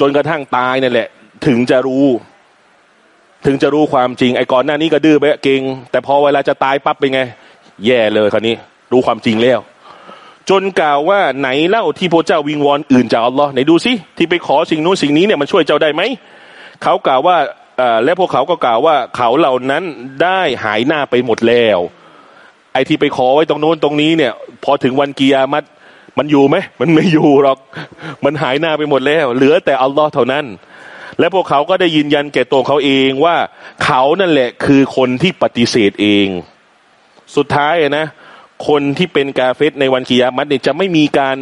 จนกระทั่งตายนั่แหละ ถึงจะรู้ ถึงจะรู้ความจริง ไอ้ก่อนหน้านี้ก็ดื้อไปเก่งแต่พอเวลาจะตายปั๊บเป็นไง แย่เลยคราวนี้ รู้ความจริงแล้ว จนกล่าวว่าไหนเล่าที่พระเจ้าวิงวอนอื่นจากอัลลอฮ์ไหนดูสิที่ไปขอสิ่งนู้นสิ่งนี้เนี่ยมันช่วยเจ้าได้ไหมเขากล่าวว่าและพวกเขาก็กล่าวว่าเขาเหล่านั้นได้หายหน้าไปหมดแล้ว ไอ้ที่ไปขอไว้ตรงโน้นตรงนี้เนี่ย พอถึงวันกิยามัต มันอยู่ไหมมันไม่อยู่หรอก มันหายหน้าไปหมดแล้ว เหลือแต่อัลลอฮ์เท่านั้น และพวกเขาก็ได้ยืนยันแก่ตัวเขาเองว่า เขานั่นแหละคือคนที่ปฏิเสธเอง สุดท้ายนะ คนที่เป็นกาเฟสในวันกิยามัตเนี่ยจะไม่มีการ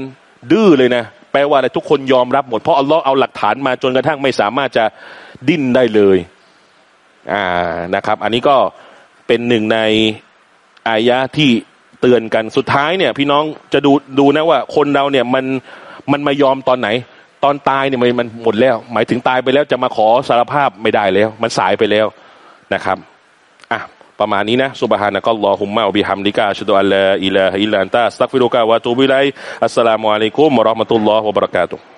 ดื้อเลยนะแปลว่าอะไรทุกคนยอมรับหมดเพราะอัลลอฮ์เอาหลักฐานมาจนกระทั่งไม่สามารถจะดิ้นได้เลยอ่านะครับ อันนี้ก็เป็นหนึ่งในอายะที่ เตือนกันสุดท้ายเนี่ย พี่น้องจะดูดูนะว่า คนเราเนี่ยมันมันมายอมตอนไหน ตอนตายเนี่ยมันมันหมดแล้ว หมายถึงตายไปแล้วจะมาขอสารภาพไม่ได้แล้ว มันสายไปแล้วนะครับอะประมาณนี้นะซุบฮานะกัลลอฮุมมะบิฮัมดิกะอัชะดุอัลลอิลาฮะอิลลันตะอัสตัฆฟิรุกะวะตูบิไลอัสสลามุอะลัยกุมวะเราะห์มะตุลลอฮ์วะบะเราะกาตุฮ์